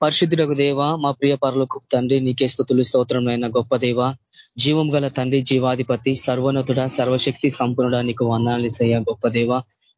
పరిశుద్ధులకు దేవ మా ప్రియ పరలోకు తండ్రి నీకే స్థుతులు స్తోత్రమైన గొప్ప దేవ. జీవం గల తండ్రి జీవాధిపతి సర్వనతుడ సర్వశక్తి సంపన్నుడా నీకు వందాలిసయ్య గొప్ప దేవ.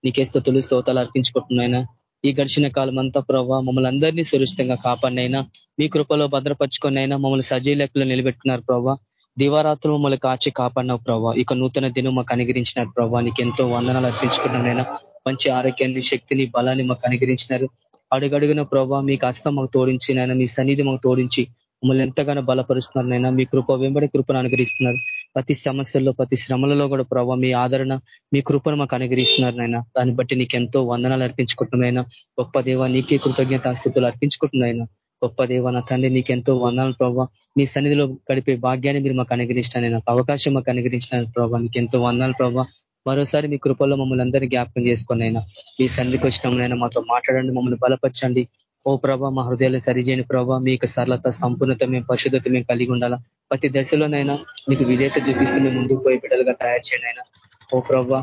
నీకే స్థుతులు స్తోతాలు అర్పించుకుంటున్నాయినా. ఈ గడిచిన కాలం అంతా ప్రభావ మమ్మల్ని అందరినీ సురక్షితంగా కాపాడినైనా. మీ కృపలో భద్రపరుచుకున్నైనా మమ్మల్ని సజీ లెక్కలు నిలబెట్టుకున్నారు ప్రభావ దివారాత్రులు మమ్మల్ని కాచి కాపాడినావు ప్రభావ ఇక నూతన దినం మాకు అనుగరించినారు ప్రభావ నీకు ఎంతో వందనాలు అర్పించుకున్నానైనా మంచి ఆరోగ్యాన్ని శక్తిని బలాన్ని మాకు అనుగరించినారు అడుగడుగున ప్రభావ మీకు హస్తం మాకు తోడించి నైనా మీ సన్నిధి మాకు తోడించి మమ్మల్ని ఎంతగానో బలపరుస్తున్నారు నైనా మీ కృప వెంబడి కృపను అనుగ్రహిస్తున్నారు. ప్రతి సమస్యల్లో ప్రతి శ్రమలలో కూడా ప్రభావ మీ ఆదరణ మీ కృపను మాకు అనుగ్రహిస్తున్నారు నైనా దాన్ని బట్టి నీకు ఎంతో వందనాలు అర్పించుకుంటున్నాయినా గొప్ప దేవ నీకే కృతజ్ఞత స్థితులు అర్పించుకుంటున్నాయినా గొప్ప దేవ నా తండ్రి నీకు ఎంతో వందనాలు ప్రభావ మీ సన్నిధిలో గడిపే భాగ్యాన్ని మీరు మాకు అనుగ్రహించిన అవకాశం మాకు అనుగ్రహించిన ప్రభావ నీకు ఎంతో వందనాలు ప్రభావ మరోసారి మీ కృపల్లో మమ్మల్ని అందరినీ జ్ఞాపకం చేసుకుని అయినా మీ సన్నిధికి వచ్చినైనా మాతో మాట్లాడండి మమ్మల్ని బలపరచండి. ఓ ప్రభా మా హృదయాలు సరిచేయని ప్రభావ మీకు సరళత సంపూర్ణత మేము పరిశుద్ధత మేము కలిగి ఉండాలా? ప్రతి దశలోనైనా మీకు విధేత చూపిస్తూ మేము ముందుకు పోయి బిడ్డలుగా తయారు చేయండి అయినా. ఓ ప్రభా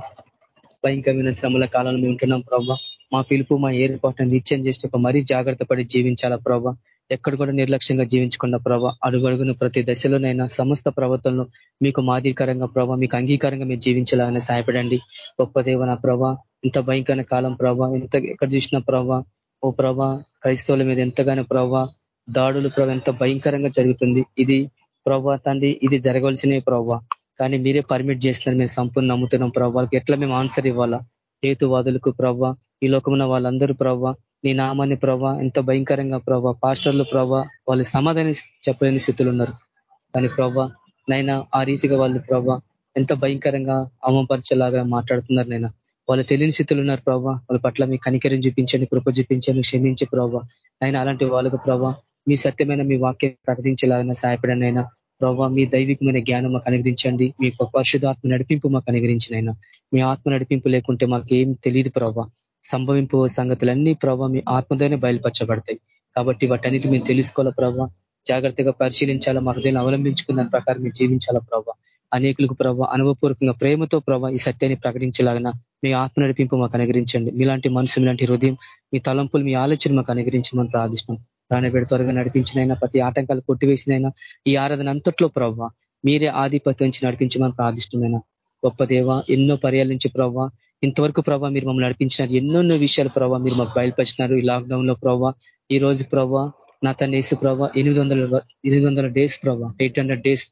భయంకరమైన శ్రమల కాలంలో మేము ఉంటున్నాం ప్రభా. మా పిలుపు మా ఏర్పాటును నిత్యం చేసి ఒక మరీ జాగ్రత్త పడి జీవించాలా ప్రభా? ఎక్కడ కూడా నిర్లక్ష్యంగా జీవించుకున్న ప్రభావ అడుగడుగున ప్రతి దశలోనైనా సమస్త ప్రవర్తనలు మీకు మాదిరికరంగా ప్రభావ మీకు అంగీకారంగా మీరు జీవించాలని సహాయపడండి. గొప్ప దేవ నా ప్రభా ఇంత భయంకర కాలం ప్రభా ఇంత ఎక్కడ చూసిన ప్రభా ఓ ప్రభా క్రైస్తవుల మీద ఎంతగానో ప్రభా దాడులు ప్రభా ఎంత భయంకరంగా జరుగుతుంది. ఇది ప్రభా తండ్రి ఇది జరగవలసినవి ప్రభా. కానీ మీరే పర్మిట్ చేస్తున్నారు మేము సంపూర్ణ నమ్ముతున్నాం ప్రభాకి ఎట్లా మేము ఆన్సర్ ఇవ్వాలా? హేతువాదులకు ప్రభా ఈ లోకమున వాళ్ళందరూ ప్రభా నీ నామాన్ని ప్రభా ఎంత భయంకరంగా ప్రభా పాస్టర్లు ప్రభా వాళ్ళు సమాధానం చెప్పలేని స్థితులు ఉన్నారు. కానీ ప్రభా నైనా ఆ రీతిగా వాళ్ళు ప్రభా ఎంత భయంకరంగా అవమపరిచేలాగా మాట్లాడుతున్నారు నైనా. వాళ్ళు తెలియని స్థితులు ఉన్నారు ప్రభా వాళ్ళ పట్ల మీ కనికరిని చూపించండి కృప చూపించండి క్షమించే ప్రభా. అయినా అలాంటి వాళ్ళకు ప్రభా మీ సత్యమైన మీ వాక్యం ప్రకటించేలాగా సహాయపడనైనా అయినా ప్రభావ మీ దైవికమైన జ్ఞానం మాకు అనుగ్రించండి మీ పరిశుధాత్మ నడిపింపు మాకు అనుగ్రించినైనా మీ ఆత్మ నడిపింపు లేకుంటే మాకు ఏం తెలియదు ప్రభావ సంభవింపు సంగతులన్నీ ప్రభావ మీ ఆత్మతోనే బయలుపరచబడతాయి. కాబట్టి వాటన్నిటి మేము తెలుసుకోవాలా ప్రభావ జాగ్రత్తగా పరిశీలించాలా? మా హృదయాన్ని అవలంబించుకున్న ప్రకారం మీరు జీవించాలా ప్రభావ అనేకులకు ప్రభావ అనుభవపూర్వకంగా ప్రేమతో ప్రభావ ఈ సత్యాన్ని ప్రకటించలాగిన మీ ఆత్మ నడిపింపు మాకు అనుగ్రించండి మీలాంటి మనసు మీలాంటి హృదయం మీ తలంపులు మీ ఆలోచన మాకు అనుగ్రహించమని ప్రార్థిస్తున్నాం. ప్రాణబెడ త్వరగా నడిపించినైనా ప్రతి ఆటంకాలు కొట్టివేసినైనా ఈ ఆరాధన అంతట్లో ప్రభావ మీరే ఆధిపత్యం నడిపించమని ప్రార్థిష్టమైన గొప్ప దేవ ఎన్నో పర్యాల నుంచి ప్రభావ ఇంతవరకు ప్రభావ మీరు మమ్మల్ని నడిపించినారు. ఎన్నెన్నో విషయాలు ప్రభావ మీరు మాకు బయలుపరిచినారు. ఈ లాక్డౌన్లో ప్రభావ ఈ రోజు ప్రభావ నా తన వేసు ప్రభావ ఎనిమిది వందల ఎనిమిది వందల డేస్ ప్రభావ ఎయిట్ హండ్రెడ్ డేస్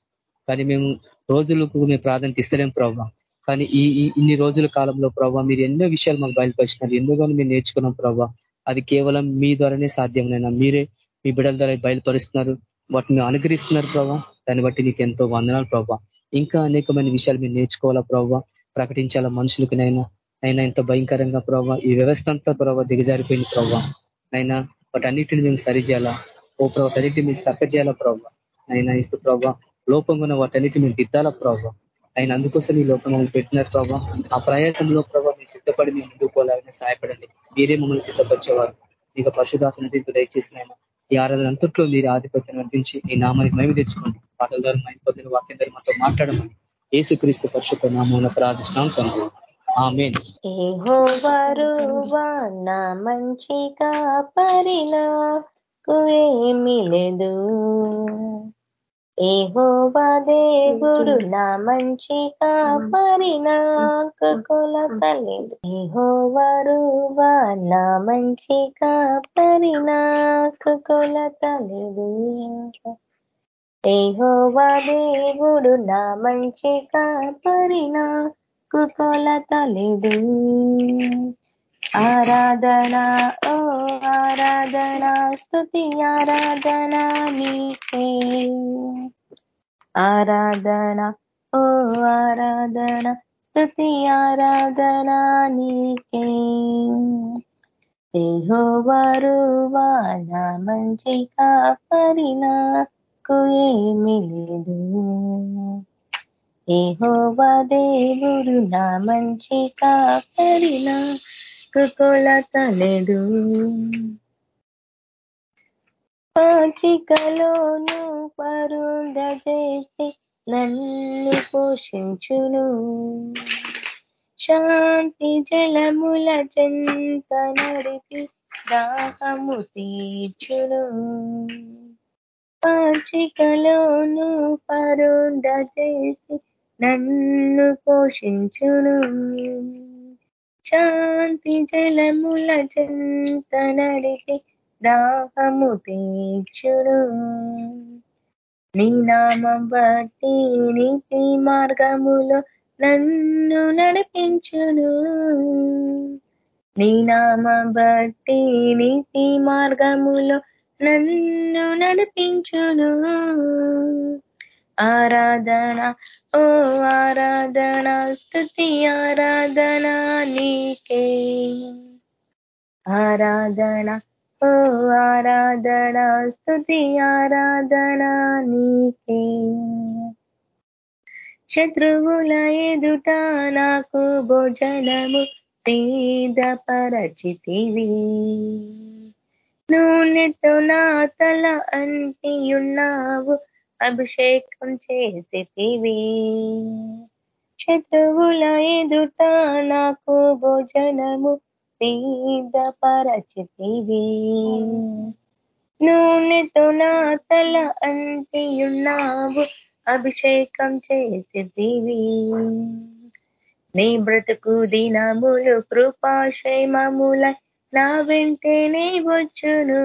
కానీ మేము రోజులకు మేము ప్రాధాన్యత ఇస్తలేం ప్రభావ కానీ ఈ ఇన్ని రోజుల కాలంలో ప్రభావ మీరు ఎన్నో విషయాలు మాకు బయలుపరిచినారు. ఎందుకని మేము నేర్చుకున్నాం ప్రభావ అది కేవలం మీ ద్వారానే సాధ్యమైనా మీరే మీ బిడ్డల ద్వారా బయలుపరుస్తున్నారు. వాటిని అనుగ్రహిస్తున్నారు ప్రభావ దాన్ని బట్టి నీకు ఎంతో వందనాలు ప్రభావ ఇంకా అనేకమైన విషయాలు మీరు నేర్చుకోవాలా ప్రభావ ప్రకటించాల మనుషులకి నైనా అయినా ఇంత భయంకరంగా ప్రభావ ఈ వ్యవస్థ అంతా ప్రభావ దిగజారిపోయింది ప్రభావ అయినా వాటన్నిటిని మేము సరిచేయాలా? ఓ ప్రభావ వాటన్నిటిని మేము సక్క ప్రభావ అయినా ఇస్తూ ప్రభావ లోపంగా ఉన్న వాటన్నిటి మేము దిద్దాలా ప్రభావ ఆయన అందుకోసం ఈ లోపం మమ్మల్ని పెట్టినారు ప్రభావ ఆ ప్రయాసంలో ప్రభావ మీరు సిద్ధపడి మేము ముందుకు పోలాలని సహాయపడండి. మీరే మమ్మల్ని సిద్ధపరిచేవారు. మీకు దయచేసి నాయన ఈ ఆరాధన అంతట్లో మీరు ఆధిపత్యం అనిపించి ఈ నామానికి మేము తెచ్చుకోండి. పాటల ద్వారా మైండ్ పొద్దున వాక్యం ద్వారా మాతో మాట్లాడమని. ఏసుక్రీస్తు పరిశుద్ధ నామూన ప్రార్థిస్తున్నాం తండ్రి. నా మంచి కాపరిలకు ఏమి ఏహోవా దేవుడు నా మంచి కాపరి నాకు కొలత లేదు. ఏహోవరువా నా మంచి కాపరి నాకు కొలత ఏహోవా దేవుడు నా మంచి కాపరి నాకు కొలత లేదు ఆరాధన ఓ ఆరాధన స్థుతి ఆరాధన నీకే ఆరాధన ఓ ఆరాధన స్థుతి ఆరాధన నీకే. ఏహో ఏహోవారు నా మంచి కాపరినా నాకు ఏమీ లేదు. ఏహోవా దేవుడు నా మంచి కాపరినా కొలత లేదు పాచికలోను పరుండ చేసి నన్ను పోషించును. శాంతి జలముల చెంత నడిపి దాహము తీర్చును. పాచికలోను పరుండ చేసి నన్ను పోషించును. శాంతి జలముల చెంత నడిపి దాహము తీర్చును. నీ నామం బట్టి నీతి మార్గములో నన్ను నడిపించును. నీ నామం బట్టి నీతి మార్గములో నన్ను నడిపించును. ఆరాధన ఓ ఆరాధన స్థుతి ఆరాధన నీకే. ఆరాధన ఓ ఆరాధన స్థుతి ఆరాధన నీకే. శత్రువుల ఎదుట నాకు భోజనము సిద్ధపరచితివి నూనెతో నా తల అంటియున్నావు. అభిషేకం చేసేవి శత్రువుల ఎదుట నాకు భోజనము సిద్ధపరచితివి నూనెతో నా తల అంటియున్నావు. అభిషేకం చేసేవి నీ బ్రతుకు దినములు కృపాక్షేమముల నా వెంటనే వచ్చును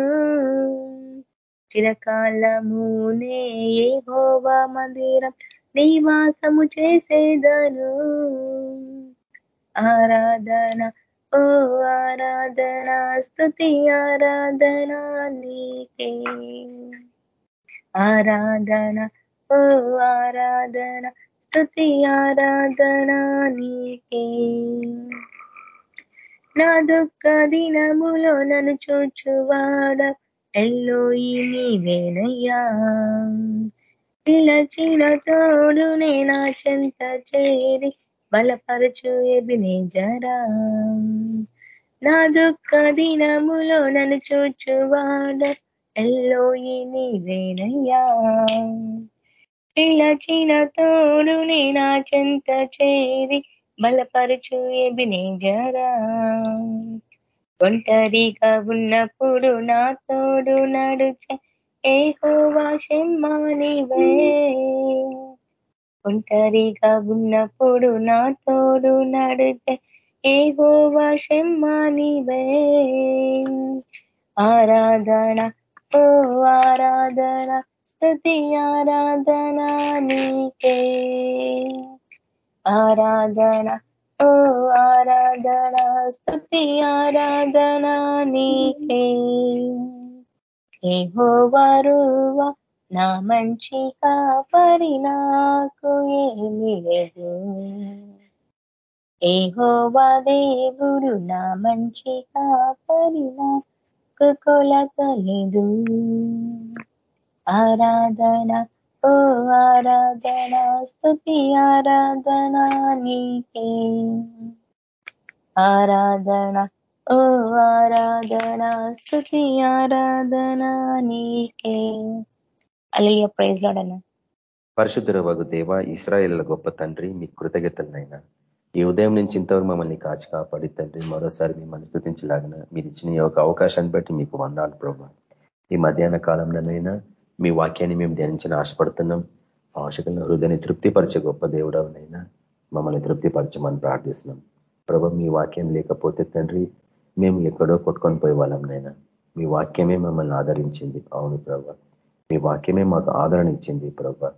చిరకాలమునే ఏ హోవా మందిరం నివాసము చేసేదను. ఆరాధన ఓ ఆరాధన స్థుతి ఆరాధన నీకే. ఆరాధన ఓ ఆరాధన స్థుతి ఆరాధన నీకే. నా దుఃఖ దినములో నన్ను చూచువాడ. ఎల్లోయి నీవేనయ్యా పిలచిన తోడు నా చెంత చేరి బలపరచు ఎబినే జరా. నా దుఃఖ దినములో నన్ను చూచువాడ. ఎల్లోయి నీవేనయ్యా పిలచిన తోడు నా చెంత చేరి బలపరచు ఎబినే జరా ఒంటరిగా ఉన్నప్పుడు నా తోడు నడుచ ఏ హోవాషమ్మానివే ఒంటరిగా ఉన్నప్పుడు నా తోడు నడుచ ఏ హోవాషమ్మానివే ఆరాధన ఓ ఆరాధన స్థుతి ఆరాధన నీకే. ఆరాధన ఓ ఆరాధన స్థుతి ఆరాధన నీకే. ఏహోవారువా నా మంచి కాపరి నాకు ఏమి లేదు. ఏహోవా దేవుడు నా మంచి కాపరి నాకు కొలత లేదు. ఆరాధన ఓ ఆరాధన స్థుతి ఆరాధన నీకే. ఆరాధన ఓ ఆరాధన స్థుతి ఆరాధన నీకే. అలియ ప్రైజ్ లోడన్న పరిశుద్ధుల వగు దేవ ఇస్రాయేళ్ళ గొప్ప తండ్రి మీ కృతజ్ఞతలనైనా. ఈ ఉదయం నుంచి ఇంతవరకు మమ్మల్ని కాచి కాపాడి తండ్రి మరోసారి మిమ్మల్ని స్థుతించలాగిన మీరు ఇచ్చిన ఈ ఒక అవకాశాన్ని బట్టి మీకు వందాలు ప్రభావ ఈ మధ్యాహ్న కాలంలోనైనా మీ వాక్యాన్ని మేము ధ్యానించిన ఆశపడుతున్నాం. ఆశకులను హృదయాన్ని తృప్తిపరిచే గొప్ప దేవుడవనైనా మమ్మల్ని తృప్తిపరచమని ప్రార్థిస్తున్నాం. ప్రభు మీ వాక్యం లేకపోతే తండ్రి మేము ఎక్కడో కొట్టుకొని పోయే వాళ్ళంనైనా మీ వాక్యమే మమ్మల్ని ఆదరించింది. అవును ప్రభా. మీ వాక్యమే మాకు ఆదరణ ఇచ్చింది ప్రభా.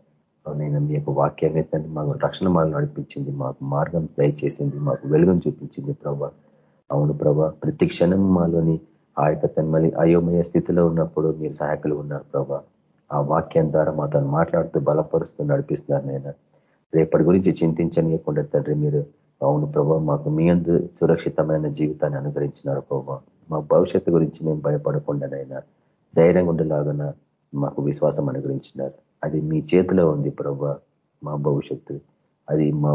అవునైనా మీ యొక్క వాక్యమే తండ్రి మాకు రక్షణ మార్గం నడిపించింది మాకు మార్గం దయచేసింది మాకు వెలుగును చూపించింది ప్రభా. అవును ప్రభా. ప్రతి క్షణం మాలోని ఆ యొక్క తన్మలి అయోమయ స్థితిలో ఉన్నప్పుడు మీరు సహాయకులు ఉన్నారు ప్రభా. ఆ వాక్యం ద్వారా మాతో మాట్లాడుతూ బలపరుస్తూ నడిపిస్తున్నారు నేను రేపటి గురించి చింతించనీయకుండా తండ్రి మీరు అవును ప్రభావ మాకు మీ అందు సురక్షితమైన జీవితాన్ని అనుగ్రహించినారు ప్రభావ మా భవిష్యత్తు గురించి మేము భయపడకుండానైనా ధైర్యంగా ఉండేలాగా మాకు విశ్వాసం అనుగ్రహించినారు. అది మీ చేతిలో ఉంది ప్రభా మా భవిష్యత్తు. అది మా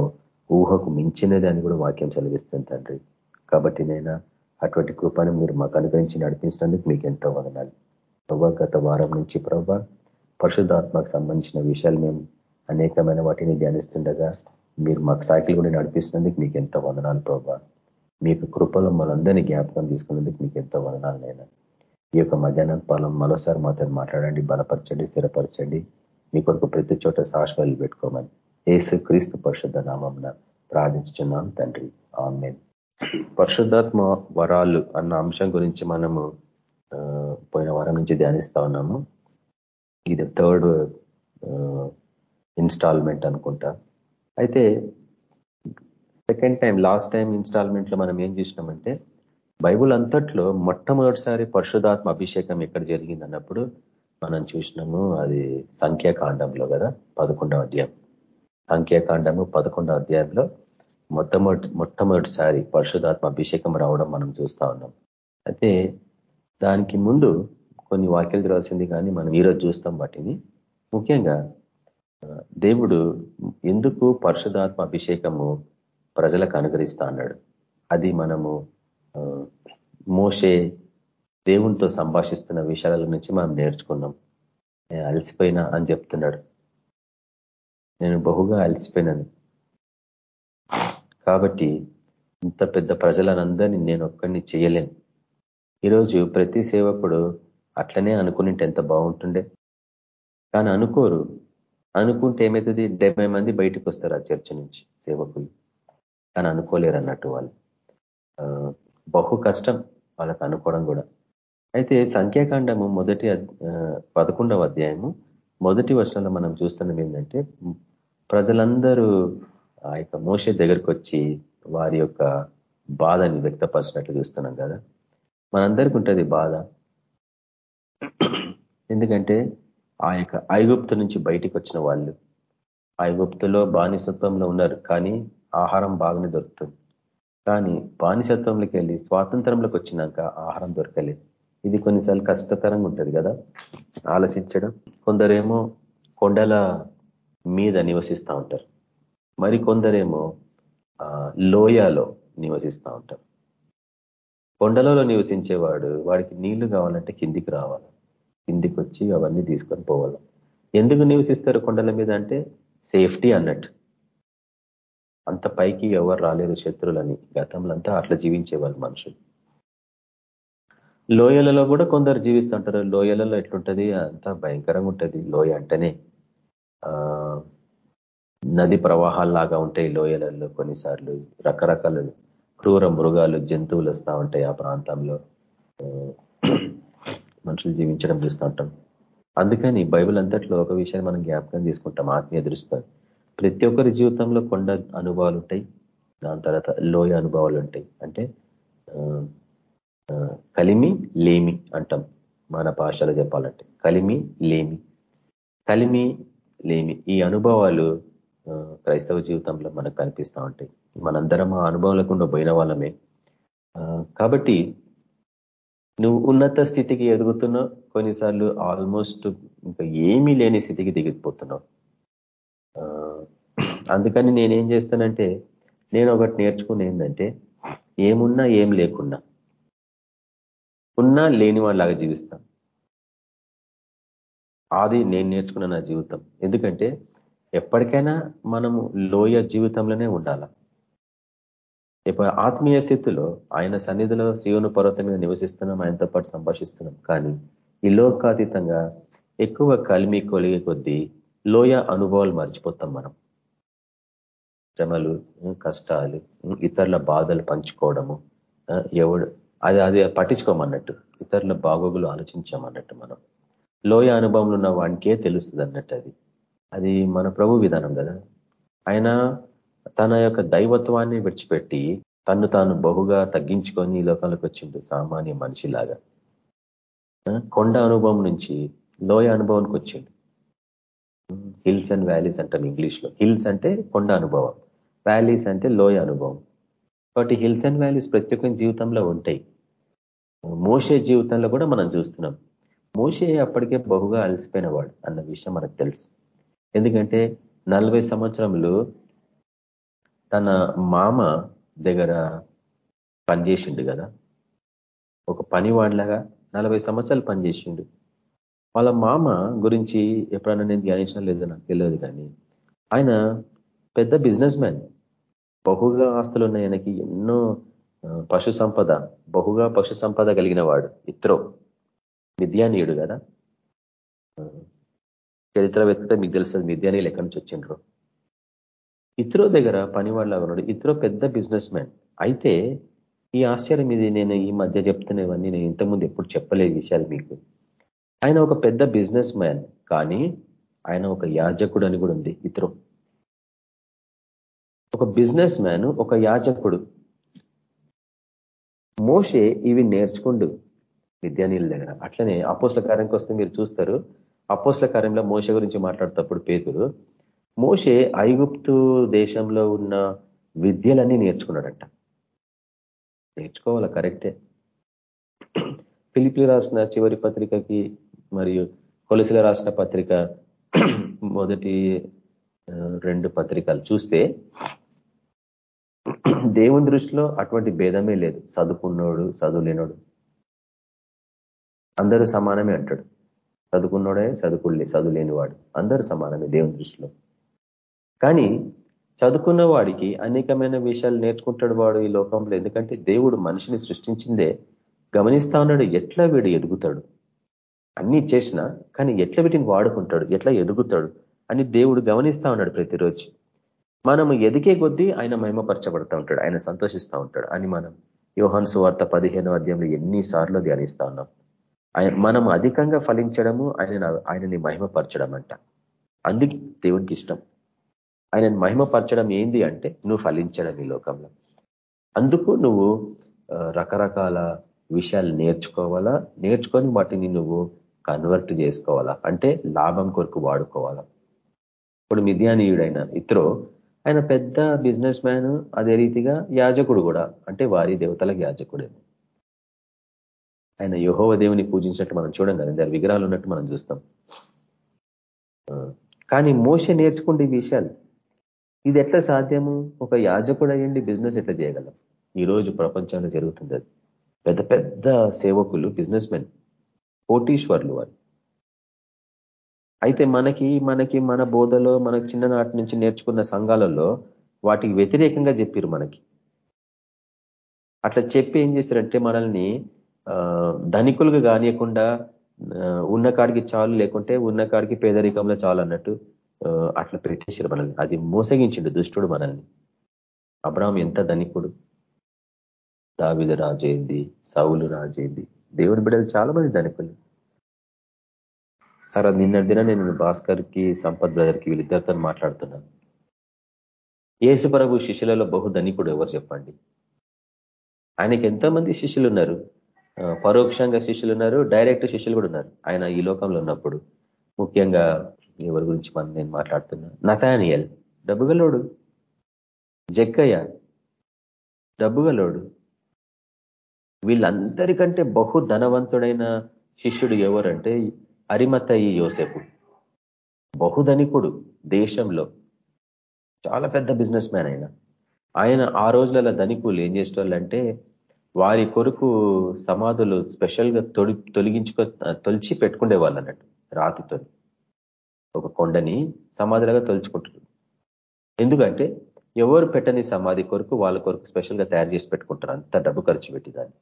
ఊహకు మించినది అని కూడా వాక్యం సెలవిస్తుంది తండ్రి. కాబట్టి నైనా అటువంటి కృపను మీరు మాకు అనుగ్రహించి నడిపించినందుకు మీకు ఎంతో వదనాలు. ప్రభా గత వారం నుంచి ప్రభా పరిశుద్ధాత్మకు సంబంధించిన విషయాలు మేము అనేకమైన వాటిని ధ్యానిస్తుండగా మీరు మాకు సైకిల్ కూడా నడిపిస్తున్నందుకు మీకు ఎంతో వందనాలు ప్రభా. మీ యొక్క కృపలో మనందరినీ జ్ఞాపకం తీసుకున్నందుకు మీకు ఎంతో నేను ఈ యొక్క మధ్యాహ్నం పాలం మరోసారి మాతో మాట్లాడండి బలపరచండి స్థిరపరచండి. మీ కొరకు ప్రతి చోట సాక్షాలు పెట్టుకోమని ఏసు క్రీస్తు పరిశుద్ధ నామం ప్రార్థించున్నాం తండ్రి. ఆమె పరిశుద్ధాత్మ వరాలు అన్న అంశం గురించి మనము పోయిన వారం నుంచి ధ్యానిస్తా ఉన్నాము. ఇది థర్డ్ ఇన్స్టాల్మెంట్ అనుకుంటా. అయితే సెకండ్ టైం లాస్ట్ టైం ఇన్స్టాల్మెంట్లో మనం ఏం చూసినామంటే బైబుల్ అంతట్లో మొట్టమొదటిసారి పరిశుధాత్మ అభిషేకం ఎక్కడ జరిగింది అన్నప్పుడు మనం చూసినాము అది సంఖ్యాకాండంలో కదా పదకొండవ అధ్యాయం. సంఖ్యాకాండము పదకొండవ అధ్యాయంలో మొట్టమొదటి మొట్టమొదటిసారి పరిశుధాత్మ అభిషేకం రావడం మనం చూస్తా ఉన్నాం. అయితే దానికి ముందు కొన్ని వాక్యాలు రాసింది కానీ మనం ఈరోజు చూస్తాం వాటిని. ముఖ్యంగా దేవుడు ఎందుకు పరిశుధాత్మ అభిషేకము ప్రజలకు అనుగ్రహిస్తా అన్నాడు. అది మనము మోసే దేవునితో సంభాషిస్తున్న విషయాల నుంచి మనం నేర్చుకున్నాం. అలసిపోయినా అని చెప్తున్నాడు. నేను బహుగా అలసిపోయినాను. కాబట్టి ఇంత పెద్ద ప్రజలనందరినీ నేను ఒక్కడిని చేయలేను. ఈరోజు ప్రతి సేవకుడు అట్లనే అనుకునింటే ఎంత బాగుంటుండే. కానీ అనుకోరు. అనుకుంటే ఏమవుతుంది డెబ్బై మంది బయటకు వస్తారు ఆ చర్చ నుంచి సేవకులు. కానీ అనుకోలేరు అన్నట్టు వాళ్ళు. బహు కష్టం వాళ్ళకు అనుకోవడం కూడా. అయితే సంఖ్యాకాండము మొదటి పదకొండవ అధ్యాయము మొదటి వర్షంలో మనం చూస్తున్నాం ఏంటంటే ప్రజలందరూ ఆ యొక్క మోస దగ్గరికి వచ్చి వారి యొక్క బాధని వ్యక్తపరిచినట్లు చూస్తున్నాం కదా. మనందరికీ ఉంటుంది బాధ. ఎందుకంటే ఆ యొక్క ఐగుప్తు నుంచి బయటికి వచ్చిన వాళ్ళు. ఐగుప్తులో బానిసత్వంలో ఉన్నారు కానీ ఆహారం బాగానే దొరుకుతుంది. కానీ బానిసత్వంలోకి వెళ్ళి స్వాతంత్రంలోకి వచ్చినాక ఆహారం దొరకలేదు. ఇది కొన్నిసార్లు కష్టతరంగా ఉంటుంది కదా? ఆలోచించడం. కొందరేమో కొండల మీద నివసిస్తూ ఉంటారు. మరి కొందరేమో లోయలో నివసిస్తూ ఉంటారు. కొండలలో నివసించేవాడు వాడికి నీళ్ళు కావాలంటే కిందికి రావాలి. కిందికి వచ్చి అవన్నీ తీసుకొని పోవాలి. ఎందుకు నివసిస్తారు కొండల మీద అంటే సేఫ్టీ అన్నట్టు. అంత పైకి ఎవరు రాలేరు శత్రులని. గతంలో అట్లా జీవించేవాళ్ళు మనుషులు. లోయలలో కూడా కొందరు జీవిస్తుంటారు. లోయలలో ఎట్లుంటది? అంత భయంకరంగా ఉంటుంది. లోయ అంటేనే నది ప్రవాహాల్లాగా ఉంటాయి లోయలలో కొన్నిసార్లు. రకరకాల క్రూర మృగాలు జంతువులు వస్తూ ఉంటాయి ఆ ప్రాంతంలో. మనుషులు జీవించడం చూస్తూ ఉంటాం. అందుకని బైబిల్ అంతట్లో ఒక విషయాన్ని మనం జ్ఞాపకం తీసుకుంటాం ఆత్మీయ దృష్టి ప్రతి ఒక్కరి జీవితంలో కొండ అనుభవాలు ఉంటాయి దాని తర్వాత లోయ అనుభవాలు ఉంటాయి. అంటే కలిమి లేమి అంటాం మన భాషలో చెప్పాలంటే. కలిమి లేమి. కలిమి లేమి ఈ అనుభవాలు క్రైస్తవ జీవితంలో మనకు కనిపిస్తూ ఉంటాయి. మనందరం ఆ అనుభవం పోయిన వాళ్ళమే. కాబట్టి నువ్వు ఉన్నత స్థితికి ఎదుగుతున్నావు. కొన్నిసార్లు ఆల్మోస్ట్ ఇంకా ఏమీ లేని స్థితికి దిగిపోతున్నావు. అందుకని నేనేం చేస్తానంటే నేను ఒకటి నేర్చుకుని ఏంటంటే ఏమున్నా ఏం లేకున్నా ఉన్నా లేని వాళ్ళలాగా జీవిస్తాం అది నేను నేర్చుకున్న నా జీవితం. ఎందుకంటే ఎప్పటికైనా మనము లోయ జీవితంలోనే ఉండాల. ఇప్పుడు ఆత్మీయ స్థితిలో ఆయన సన్నిధిలో శివును పర్వతం మీద నివసిస్తున్నాం ఆయనతో పాటు సంభాషిస్తున్నాం. కానీ ఈ లోకాతీతంగా ఎక్కువ కలిమి కొలిగే కొద్దీ లోయ అనుభవాలు మర్చిపోతాం మనం. శ్రమలు కష్టాలు ఇతరుల బాధలు పంచుకోవడము ఎవడు అది అది పట్టించుకోమన్నట్టు ఇతరుల బాగోగులు ఆలోచించామన్నట్టు మనం. లోయ అనుభవంలో ఉన్న వానికే తెలుస్తుంది అన్నట్టు అది. అది మన ప్రభు విధానం కదా. ఆయన తన యొక్క దైవత్వాన్ని విడిచిపెట్టి తను తాను బహుగా తగ్గించుకొని ఈ లోకాలకు వచ్చిండు సామాన్య మనిషిలాగా. కొండ అనుభవం నుంచి లోయ అనుభవానికి వచ్చిండు. హిల్స్ అండ్ వ్యాలీస్ అంటాం ఇంగ్లీష్లో. హిల్స్ అంటే కొండ అనుభవం. వ్యాలీస్ అంటే లోయ అనుభవం. కాబట్టి హిల్స్ అండ్ వ్యాలీస్ ప్రతి ఒక్క జీవితంలో ఉంటాయి. మోసే జీవితంలో కూడా మనం చూస్తున్నాం. మోసే అప్పటికే బహుగా అలసిపోయిన వాడు అన్న విషయం మనకు తెలుసు. ఎందుకంటే నలభై సంవత్సరములు తన మామ దగ్గర పనిచేసిండు కదా. ఒక పనివాడిలాగా నలభై సంవత్సరాలు పనిచేసిండు. వాళ్ళ మామ గురించి ఎప్పుడన్నా నేను ధ్యానించడం లేదో నాకు తెలియదు కానీ ఆయన పెద్ద బిజినెస్ మ్యాన్ బహుగా ఆస్తులు ఉన్నాయి ఆయనకి ఎన్నో పశు సంపద బహుగా పశు సంపద కలిగిన వాడు. ఇత్రో మిద్యానీయుడు కదా. చరిత్ర మీకు తెలుస్తుంది మిద్యానీయులు ఎక్కడి నుంచి వచ్చిండ్రు. ఇత్రో దగ్గర పనివాళ్ళగా ఉన్నాడు. ఇత్రో పెద్ద బిజినెస్ మ్యాన్. అయితే ఈ ఆశ్చర్యం ఇది నేను ఈ మధ్య చెప్తున్నవన్నీ నేను ఇంతకుముందు ఎప్పుడు చెప్పలేదు విషయాలు మీకు. ఆయన ఒక పెద్ద బిజినెస్ మ్యాన్ కానీ ఆయన ఒక యాజకుడు అని కూడా ఉంది ఇత్రో. ఒక బిజినెస్ మ్యాన్ ఒక యాజకుడు. మోషే ఇవి నేర్చుకుండు. విద్యానీయుల దగ్గర. అట్లనే అపోస్ల కార్యంకి వస్తే మీరు చూస్తారు అపోస్ల కార్యంలో మోస గురించి మాట్లాడేటప్పుడు పేతురు మోషే ఐగుప్తు దేశంలో ఉన్న విద్యలన్నీ నేర్చుకున్నాడంట. నేర్చుకోవాలా? కరెక్టే. ఫిలిపి రాసిన చివరి పత్రికకి మరియు కొలసిల రాసిన పత్రిక మొదటి రెండు పత్రికలు చూస్తే దేవుని దృష్టిలో అటువంటి భేదమే లేదు. చదువుకున్నోడు చదువులేనోడు. అందరూ సమానమే అంటాడు. చదువుకున్నోడే చదువుకులే చదువులేనివాడు. అందరూ సమానమే దేవుని దృష్టిలో. కానీ చదువుకున్న వాడికి అనేకమైన విషయాలు నేర్చుకుంటాడు వాడు ఈ లోకంలో. ఎందుకంటే దేవుడు మనిషిని సృష్టించిందే గమనిస్తా ఉన్నాడు ఎట్లా వీడు ఎదుగుతాడు. అన్ని చేసినా కానీ ఎట్లా వీటిని వాడుకుంటాడు ఎట్లా ఎదుగుతాడు అని దేవుడు గమనిస్తా ఉన్నాడు ప్రతిరోజు. మనము ఎదిగే కొద్దీ ఆయన మహిమపరచబడతా ఉంటాడు ఆయన సంతోషిస్తూ ఉంటాడు అని మనం యోహన్ సువార్త పదిహేనో అధ్యాయంలో ఎన్నిసార్లు ధ్యానిస్తా ఉన్నాం. మనం అధికంగా ఫలించడము ఆయన ఆయనని మహిమపరచడం అంట అందుకే దేవుడికి ఇష్టం. ఆయనని మహిమపరచడం ఏంది అంటే నువ్వు ఫలించడం ఈ లోకంలో. అందుకు నువ్వు రకరకాల విషయాలు నేర్చుకోవాలా? నేర్చుకొని వాటిని నువ్వు కన్వర్ట్ చేసుకోవాలా? అంటే లాభం కొరకు వాడుకోవాలా? ఇప్పుడు మిథ్యానీయుడైన ఇతరో ఆయన పెద్ద బిజినెస్ మ్యాన్ అదే రీతిగా యాజకుడు కూడా అంటే వారి దేవతలకు యాజకుడే ఆయన యహోవ దేవుని పూజించినట్టు మనం చూడం కదా దాని విగ్రహాలు ఉన్నట్టు మనం చూస్తాం. కానీ మోస నేర్చుకుంటే ఈ విషయాలు ఇది ఎట్లా సాధ్యము? ఒక యాజకుడు అయ్యండి బిజినెస్ ఎట్లా చేయగలం? ఈరోజు ప్రపంచంలో జరుగుతుంది అది. పెద్ద పెద్ద సేవకులు బిజినెస్ మెన్ కోటీశ్వర్లు వారు అయితే మనకి మనకి మన బోధలో మనకు చిన్ననాటి నుంచి నేర్చుకున్న సంఘాలలో వాటికి వ్యతిరేకంగా చెప్పారు మనకి. అట్లా చెప్పి ఏం చేశారంటే మనల్ని ధనికులుగా కానియకుండా ఉన్న కాడికి చాలు లేకుంటే ఉన్న కాడికి పేదరికంలో చాలు అన్నట్టు అట్లా పెట్టేశారు మనల్ని. అది మోసగించిండు దుష్టుడు మనల్ని. అబ్రాహం ఎంత ధనికుడు. దావిద రాజేంది సౌలు రాజేంది. దేవుని బిడ్డలు చాలా మంది ధనికులు. తర్వాత నిన్న దిన నేను భాస్కర్కి సంపత్ బ్రదర్కి వీళ్ళిద్దరితో మాట్లాడుతున్నాను. ప్రభు శిష్యులలో బహు ధనికుడు ఎవరు చెప్పండి? ఆయనకి ఎంతోమంది శిష్యులు ఉన్నారు. పరోక్షంగా శిష్యులు ఉన్నారు డైరెక్ట్ శిష్యులు కూడా ఉన్నారు. ఆయన ఈ లోకంలో ఉన్నప్పుడు. ముఖ్యంగా ఎవరి గురించి మనం నేను మాట్లాడుతున్నా. నతానియల్ డబ్బుగలోడు. జక్కయ్య డబ్బుగలోడు. వీళ్ళందరికంటే బహు ధనవంతుడైన శిష్యుడు ఎవరంటే అరిమతయి యోసెపు. బహుధనికుడు దేశంలో. చాలా పెద్ద బిజినెస్ మ్యాన్ ఆయన. ఆయన ఆ రోజులలో ధనికులు ఏం చేసేవాళ్ళంటే వారి కొరకు సమాధులు స్పెషల్గా తొలి తొలగించుకో తొలిచి పెట్టుకునే వాళ్ళు అన్నట్టు రాతితో ఒక కొండని సమాధిలాగా తొలుచుకుంటారు ఎందుకంటే ఎవరు పెట్టని సమాధి కొరకు వాళ్ళ కొరకు స్పెషల్గా తయారు చేసి పెట్టుకుంటారు అంత డబ్బు ఖర్చు పెట్టి దాన్ని.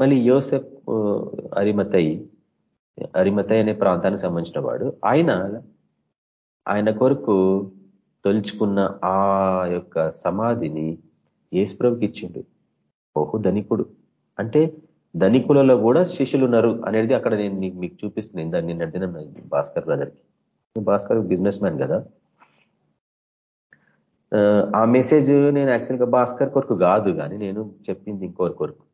మళ్ళీ యోసెఫ్ అరిమతయి అరిమతయి అనే ప్రాంతానికి సంబంధించిన వాడు ఆయన ఆయన కొరకు తొలుచుకున్న ఆ యొక్క సమాధిని ఏసుప్రభుకి ఇచ్చిండు. బహు ధనికుడు అంటే ధనికులలో కూడా శిష్యులు ఉన్నారు అనేది అక్కడ నేను మీకు చూపిస్తున్నాను దాన్ని నిన్న అడిగిన భాస్కర్ బ్రదర్కి. భాస్కర్ బిజినెస్ మ్యాన్ కదా. ఆ మెసేజ్ నేను యాక్చువల్గా భాస్కర్ కొరకు కాదు కానీ నేను చెప్పింది ఇంకోరి కొరకు.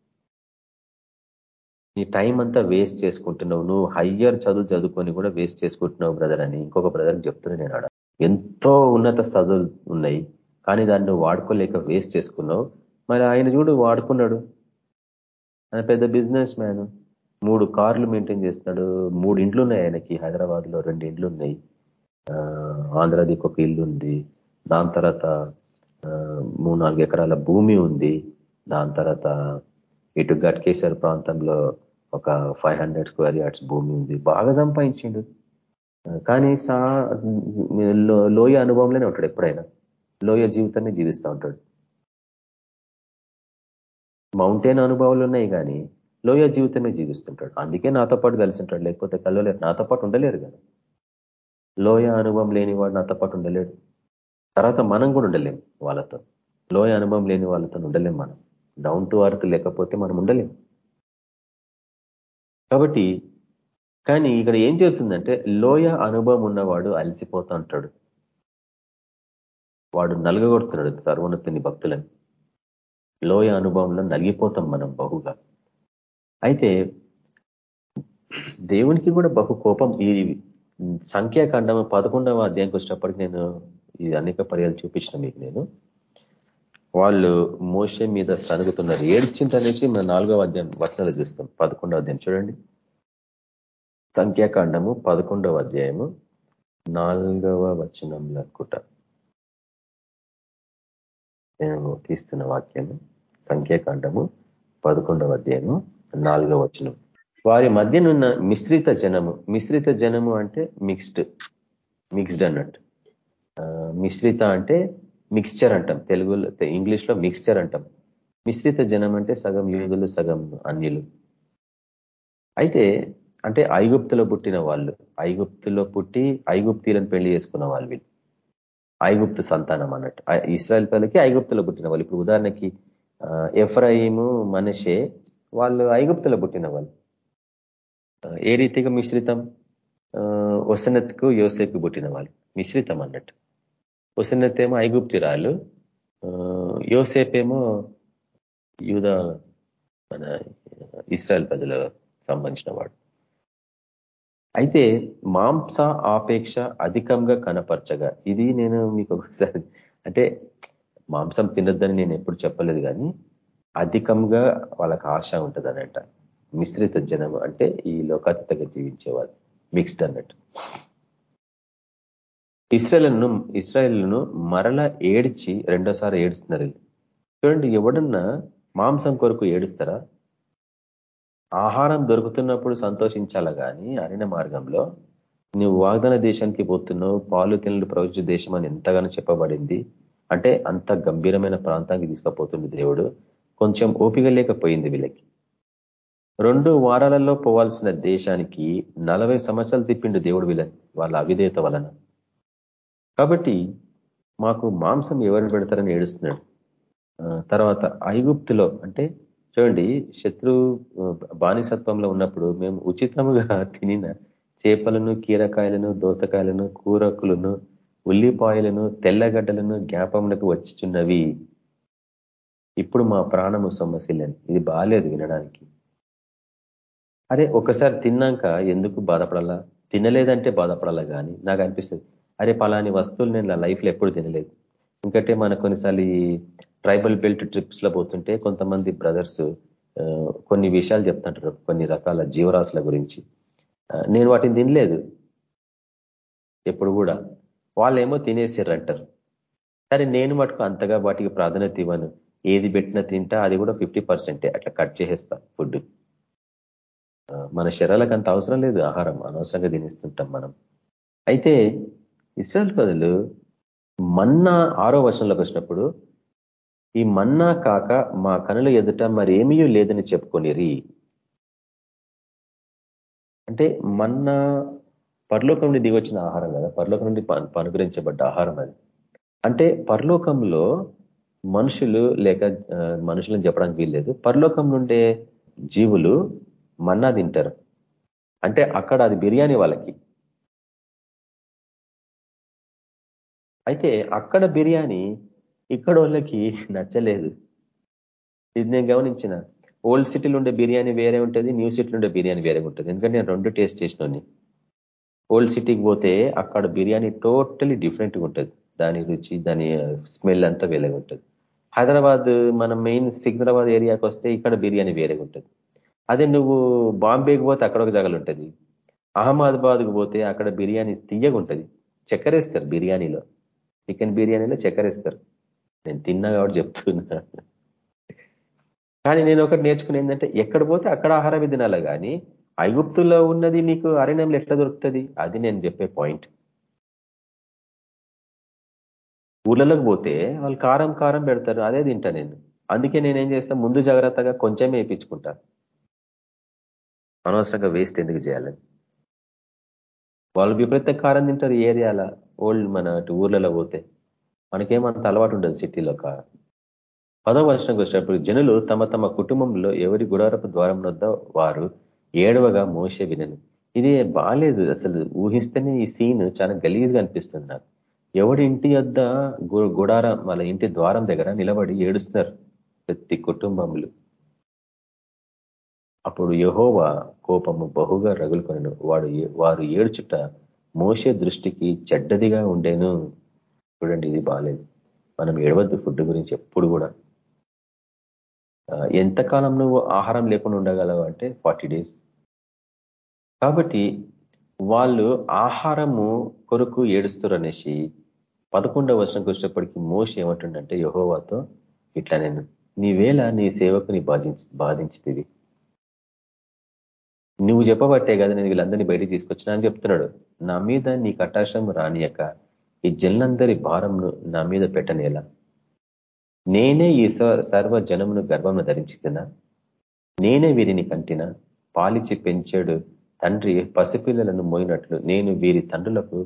నీ టైం అంతా వేస్ట్ చేసుకుంటున్నావు. నువ్వు హయ్యర్ చదువు చదువుకొని కూడా వేస్ట్ చేసుకుంటున్నావు బ్రదర్ అని ఇంకొక బ్రదర్కి చెప్తున్నా నేను ఆడ. ఎంతో ఉన్నత చదువులు ఉన్నాయి కానీ దాన్ని వాడుకోలేక వేస్ట్ చేసుకున్నావు. మరి ఆయన చూడు వాడుకున్నాడు. ఆయన పెద్ద బిజినెస్ మ్యాన్. మూడు కార్లు మెయింటైన్ చేస్తున్నాడు. మూడు ఇండ్లు ఉన్నాయి ఆయనకి. హైదరాబాద్లో రెండు ఇండ్లు ఉన్నాయి ఆంధ్రదికి ఒక ఇల్లు ఉంది. దాని తర్వాత మూడు నాలుగు ఎకరాల భూమి ఉంది. దాని తర్వాత ఇటు గట్కేశ్వర్ ప్రాంతంలో ఒక ఫైవ్ హండ్రెడ్ స్క్వేర్ యార్డ్స్ భూమి ఉంది. బాగా సంపాదించిండు. కానీ సా లోయ అనుభవంలోనే ఉంటాడు ఎప్పుడైనా. లోయ జీవితాన్ని జీవిస్తూ ఉంటాడు. మౌంటైన్ అనుభవాలు ఉన్నాయి కానీ లోయ జీవితమే జీవిస్తుంటాడు. అందుకే నాతో పాటు కలిసి ఉంటాడు. లేకపోతే కలవలేరు నాతో పాటు ఉండలేరు కదా. లోయ అనుభవం లేని వాడు నాతో పాటు ఉండలేడు. తర్వాత మనం కూడా ఉండలేం వాళ్ళతో. లోయ అనుభవం లేని వాళ్ళతో ఉండలేం మనం. డౌన్ టు అర్త్ లేకపోతే మనం ఉండలేం. కాబట్టి కానీ ఇక్కడ ఏం జరుగుతుందంటే లోయ అనుభవం ఉన్నవాడు అలసిపోతా ఉంటాడు. వాడు నలుగగొడుతున్నాడు. సర్వోన్నతిని భక్తులని. లోయ అనుభవంలో నలిగిపోతాం మనం బహుగా. అయితే దేవునికి కూడా బహు కోపం. ఈ సంఖ్యాకాండం పదకొండవ అధ్యాయంకి వచ్చినప్పటికి నేను ఇది అనేక పర్యాలు చూపించిన మీకు నేను. వాళ్ళు మోస మీద సనుగుతున్నారు. ఏడ్చిందనేసి మన నాలుగవ అధ్యాయం వచనాలు చూస్తాం. పదకొండవ అధ్యాయం చూడండి. సంఖ్యాకాండము పదకొండవ అధ్యాయము నాలుగవ వచనంలో అనుకుంటా. తీస్తున్న వాక్యము సంఖ్యాకాండము పదకొండవ అధ్యాయము నాలుగవ వచనం. వారి మధ్యనున్న మిశ్రిత జనము మిశ్రిత జనము అంటే మిక్స్డ్ మిక్స్డ్ అన్నట్టు. మిశ్రిత అంటే మిక్స్చర్ అంటాం. తెలుగులో ఇంగ్లీష్లో మిక్స్చర్ అంటాం. మిశ్రిత జనం అంటే సగం యూదులు సగం అన్యులు. అయితే అంటే ఐగుప్తులో పుట్టిన వాళ్ళు ఐగుప్తులో పుట్టి ఐగుప్తీలను పెళ్ళి చేసుకున్న వాళ్ళు వీళ్ళు. ఐగుప్తు సంతానం అన్నట్టు. ఇస్రాయల్ పిల్లలకి ఐగుప్తులో పుట్టిన వాళ్ళు. ఇప్పుడు ఉదాహరణకి ఎఫ్రాయిము మనషే వాళ్ళు ఐగుప్తులో పుట్టిన వాళ్ళు. ఏ రీతిగా మిశ్రితం? వసనత్కు యోసేపు పుట్టిన వాళ్ళు. మిశ్రితం అన్నట్టు. వసనత్ ఏమో ఐగుప్తిరాలు యోసేపేమో యూద మన ఇస్రాయల్ ప్రజల సంబంధించిన వాడు. అయితే మాంస ఆపేక్ష అధికంగా కనపరచగా ఇది నేను మీకు ఒకసారి అంటే మాంసం తినొద్దని నేను ఎప్పుడు చెప్పలేదు కానీ అధికంగా వాళ్ళకి ఆశ ఉంటుంది అనంట మిశ్రిత జనం అంటే ఈ లోకాతీతంగా జీవించేవాళ్ళు మిక్స్డ్ అన్నట్టు. ఇస్రాయలను ఇస్రాయల్ను మరల ఏడ్చి రెండోసారి ఏడుస్తున్నారు చూడండి ఎవడన్నా మాంసం కొరకు ఏడుస్తారా? ఆహారం దొరుకుతున్నప్పుడు సంతోషించాల కానీ అరణ్య మార్గంలో? నువ్వు వాగ్దాన దేశానికి పోతున్నావు పాలు తినలు ప్రవచ దేశం అని ఎంతగానో చెప్పబడింది. అంటే అంత గంభీరమైన ప్రాంతానికి తీసుకుపోతుంది దేవుడు. కొంచెం ఓపిక లేకపోయింది వీళ్ళకి. రెండు వారాలలో పోవాల్సిన దేశానికి నలభై సంవత్సరాలు తిప్పిండు దేవుడు వీళ్ళని వాళ్ళ అవిధేయత వలన. కాబట్టి మాకు మాంసం ఎవరు పెడతారని ఏడుస్తున్నాడు. తర్వాత ఐగుప్తులో అంటే చూడండి శత్రు బానిసత్వంలో ఉన్నప్పుడు మేము ఉచితముగా తినిన చేపలను కీరకాయలను దోసకాయలను కూరకులను ఉల్లిపాయలను తెల్లగడ్డలను జ్ఞాపములకు వచ్చిచున్నవి. ఇప్పుడు మా ప్రాణము సమస్యలని ఇది బాగాలేదు వినడానికి. అరే ఒకసారి తిన్నాక ఎందుకు బాధపడాలా? తినలేదంటే బాధపడాలా కానీ నాకు అనిపిస్తుంది అరే పలాని వస్తువులు నేను నా లైఫ్లో ఎప్పుడు తినలేదు. ఎందుకంటే మన కొన్నిసార్లు ట్రైబల్ బెల్ట్ ట్రిప్స్లో పోతుంటే కొంతమంది బ్రదర్స్ కొన్ని విషయాలు చెప్తుంటారు కొన్ని రకాల జీవరాశుల గురించి. నేను వాటిని తినలేదు. ఎప్పుడు కూడా. వాళ్ళేమో తినేసారంటారు సరే నేను మటుకు అంతగా వాటికి ప్రాధాన్యత ఇవ్వను. ఏది పెట్టినా తింటా అది కూడా ఫిఫ్టీ పర్సెంటే. అట్లా కట్ చేసేస్తా ఫుడ్. మన శరీరాలకు అంత అవసరం లేదు. ఆహారం అనవసరంగా తినేస్తుంటాం మనం. అయితే ఇస్రాయల్ ప్రజలు మన్నా ఆరో వర్షంలోకి వచ్చినప్పుడు ఈ మన్నా కాక మా కనుల ఎదుట మరేమీ లేదని చెప్పుకొనిరి. అంటే మన్నా పరలోకం నుండి దిగొచ్చిన ఆహారం కదా? పరలోకం నుండి అనుగ్రహించబడ్డ ఆహారం అది. అంటే పరలోకంలో మనుషులు లేక మనుషులను చెప్పడానికి వీల్లేదు. పరలోకం నుండే జీవులు మన్నా తింటారు. అంటే అక్కడ అది బిర్యానీ వాళ్ళకి. అయితే అక్కడ బిర్యానీ ఇక్కడ వాళ్ళకి నచ్చలేదు. ఇది నేను గమనించిన. ఓల్డ్ సిటీలో ఉండే బిర్యానీ వేరే ఉంటుంది న్యూ సిటీలో ఉండే బిర్యానీ వేరే ఉంటుంది. ఎందుకంటే నేను రెండు టేస్ట్ చేసినాన్ని. ఓల్డ్ సిటీకి పోతే అక్కడ బిర్యానీ టోటలీ డిఫరెంట్గా ఉంటుంది. దాని రుచి దాని స్మెల్ అంతా వేరేగా ఉంటుంది. హైదరాబాద్ మన మెయిన్ సికింద్రాబాద్ ఏరియాకి వస్తే ఇక్కడ బిర్యానీ వేరేగా ఉంటుంది. అదే నువ్వు బాంబేకి పోతే అక్కడ ఒక జగలు ఉంటుంది. అహ్మదాబాద్కి పోతే అక్కడ బిర్యానీ తీయగా ఉంటుంది. చక్కెరేస్తారు బిర్యానీలో. చికెన్ బిర్యానీలో చక్కెరేస్తారు. నేను తిన్నా కాబట్టి చెప్తున్నా. కానీ నేను ఒకటి నేర్చుకుని ఏంటంటే ఎక్కడ పోతే అక్కడ ఆహారమే తినాలి కానీ ఐగుప్తులో ఉన్నది నీకు అరణ్యంలో ఎట్లా దొరుకుతుంది? అది నేను చెప్పే పాయింట్ ఊళ్ళలోకి పోతే వాళ్ళు కారం కారం పెడతారు అదే తింటా నేను. అందుకే నేనేం చేస్తా ముందు జాగ్రత్తగా కొంచెం వేయించుకుంటా. అనవసరంగా వేస్ట్ ఎందుకు చేయాలని వాళ్ళు విపరీత కారం తింటారు ఏరియాల ఓల్డ్ మన ఊర్లలో పోతే. మనకేమంత అలవాటు ఉండదు సిటీలో కారం పదో వర్షంకి వచ్చినప్పుడు జనులు తమ తమ కుటుంబంలో ఎవరి గుడారపు ద్వారం వద్ద వారు ఏడవగా మోసే వినను. ఇది బాగాలేదు అసలు ఊహిస్తేనే ఈ సీన్ చాలా గలీజ్గా అనిపిస్తుంది నాకు. ఎవడి ఇంటి వద్ద గుడారం వాళ్ళ ఇంటి ద్వారం దగ్గర నిలబడి ఏడుస్తున్నారు ప్రతి కుటుంబములు అప్పుడు యహోవా కోపము బహుగా రగులుకొనను. వాడు వారు ఏడుచుట మోసే దృష్టికి చెడ్డదిగా ఉండేను. చూడండి ఇది బాగాలేదు మనం ఏడవద్దు ఫుడ్ గురించి ఎప్పుడు కూడా. ఎంతకాలం నువ్వు ఆహారం లేకుండా ఉండగలవు అంటే ఫార్టీ డేస్. కాబట్టి వాళ్ళు ఆహారము కొరకు ఏడుస్తారు అనేసి పదకొండవ వర్షంకి వచ్చేప్పటికి మోస ఏమంటుండంటే యహోవాతో ఇట్లా నేను నీవేళ నీ సేవకుని బాధించి బాధించుతుంది నువ్వు చెప్పబట్టే కదా నేను వీళ్ళందరినీ బయటికి తీసుకొచ్చినా అని చెప్తున్నాడు. నా మీద నీ కటాశం రానియక. ఈ జనులందరి భారంను నా మీద పెట్టనేలా? నేనే ఈ సర్వ జనమును గర్భంలో ధరించితినా? నేనే వీరిని కంటిన? పాలిచి పెంచాడు తండ్రి పసిపిల్లలను మోయినట్లు నేను వీరి తండ్రులకు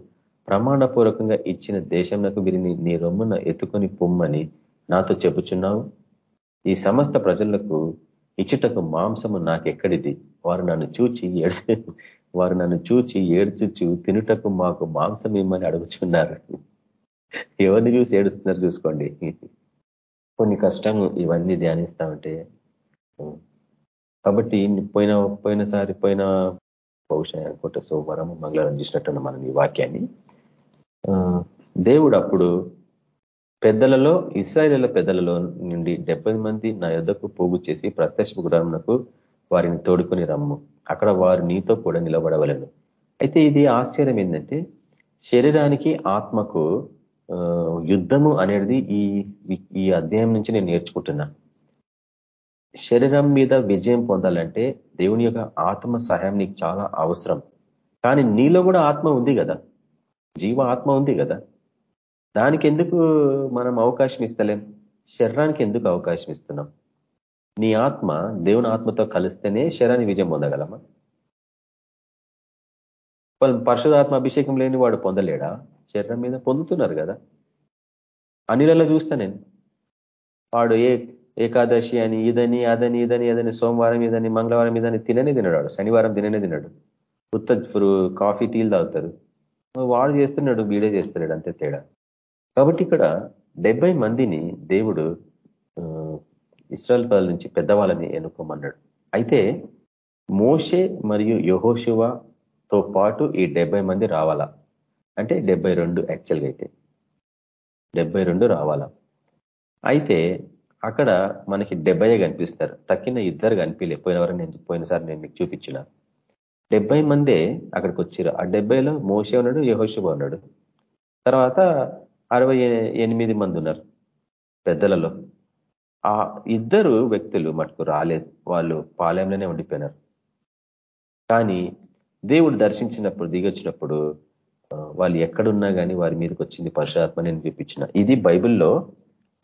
ప్రమాణపూర్వకంగా ఇచ్చిన దేశంలో వీరిని నీ రొమ్మున ఎత్తుకొని పొమ్మని నాతో చెబుచున్నావు? ఈ సమస్త ప్రజలకు ఇచ్చుటకు మాంసము నాకెక్కడిది? వారు నన్ను చూచి వారు నన్ను చూచి ఏడ్చుచు తినుటకు మాకు మాంసం ఇమ్మని అడుగుచున్నారు. ఎవరిని చూసి ఏడుస్తున్నారు చూసుకోండి. కొన్ని కష్టము ఇవన్నీ ధ్యానిస్తా ఉంటే కాబట్టి పోయిన పోయినసారి పోయిన బహుశా అనుకుంటే సోమవారం మంగళవారం చూసినట్టున్న మనం ఈ వాక్యాన్ని. దేవుడు అప్పుడు పెద్దలలో ఇస్రాయల పెద్దలలో నుండి డెబ్బై మంది నా యుద్ధకు పోగు చేసి ప్రత్యక్ష గుడారమునకు వారిని తోడుకొని రమ్ము. అక్కడ వారు నీతో కూడా నిలబడవలను. అయితే ఇది ఆశ్చర్యం ఏంటంటే శరీరానికి ఆత్మకు యుద్ధము అనేది ఈ ఈ అధ్యాయం నుంచి నేను నేర్చుకుంటున్నా. శరీరం మీద విజయం పొందాలంటే దేవుని యొక్క ఆత్మ సహాయం నీకు చాలా అవసరం. కానీ నీలో కూడా ఆత్మ ఉంది కదా? జీవ ఆత్మ ఉంది కదా? దానికి ఎందుకు మనం అవకాశం ఇస్తలేం? శరీరానికి ఎందుకు అవకాశం ఇస్తున్నాం? నీ ఆత్మ దేవుని ఆత్మతో కలిస్తేనే శరీరాన్ని విజయం పొందగలమా? పరిశుధాత్మ అభిషేకం లేని వాడు పొందలేడా? శరీరం మీద పొందుతున్నారు కదా. అనిలలో చూస్తా నేను. వాడు ఏ ఏకాదశి అని ఇదని అదని ఇదని అదని సోమవారం ఇదని మంగళవారం ఇదని తిననే తినడాడు శనివారం తిననే తినడు. ఉత్త కాఫీ టీలు తాగుతారు వాడు చేస్తున్నాడు వీడే చేస్తున్నాడు అంతే తేడా. కాబట్టి ఇక్కడ డెబ్బై మందిని దేవుడు ఇస్రాయల్ పదల నుంచి పెద్దవాళ్ళని ఎన్నుకోమన్నాడు. అయితే మోషే మరియు యహోశివతో పాటు ఈ డెబ్బై మంది రావాలా? అంటే డెబ్బై రెండు యాక్చువల్గా అయితే. డెబ్బై రెండు రావాలా? అయితే అక్కడ మనకి డెబ్బై కనిపిస్తారు. తక్కిన ఇద్దరు కనిపించలే పోయిన నేను పోయినసారి నేను మీకు చూపించిన. డెబ్బై మందే అక్కడికి వచ్చారు ఆ డెబ్బైలో మోసే ఉన్నాడు యహోశివ ఉన్నాడు. తర్వాత అరవై ఎనిమిది మంది ఉన్నారు పెద్దలలో. ఆ ఇద్దరు వ్యక్తులు మటుకు రాలేదు. వాళ్ళు పాలెంలోనే ఉండిపోయినారు. కానీ దేవుడు దర్శించినప్పుడు దిగొచ్చినప్పుడు వాళ్ళు ఎక్కడున్నా కానీ వారి మీదకి వచ్చింది పరిశుధాత్మ నేను చూపించిన. ఇది బైబిల్లో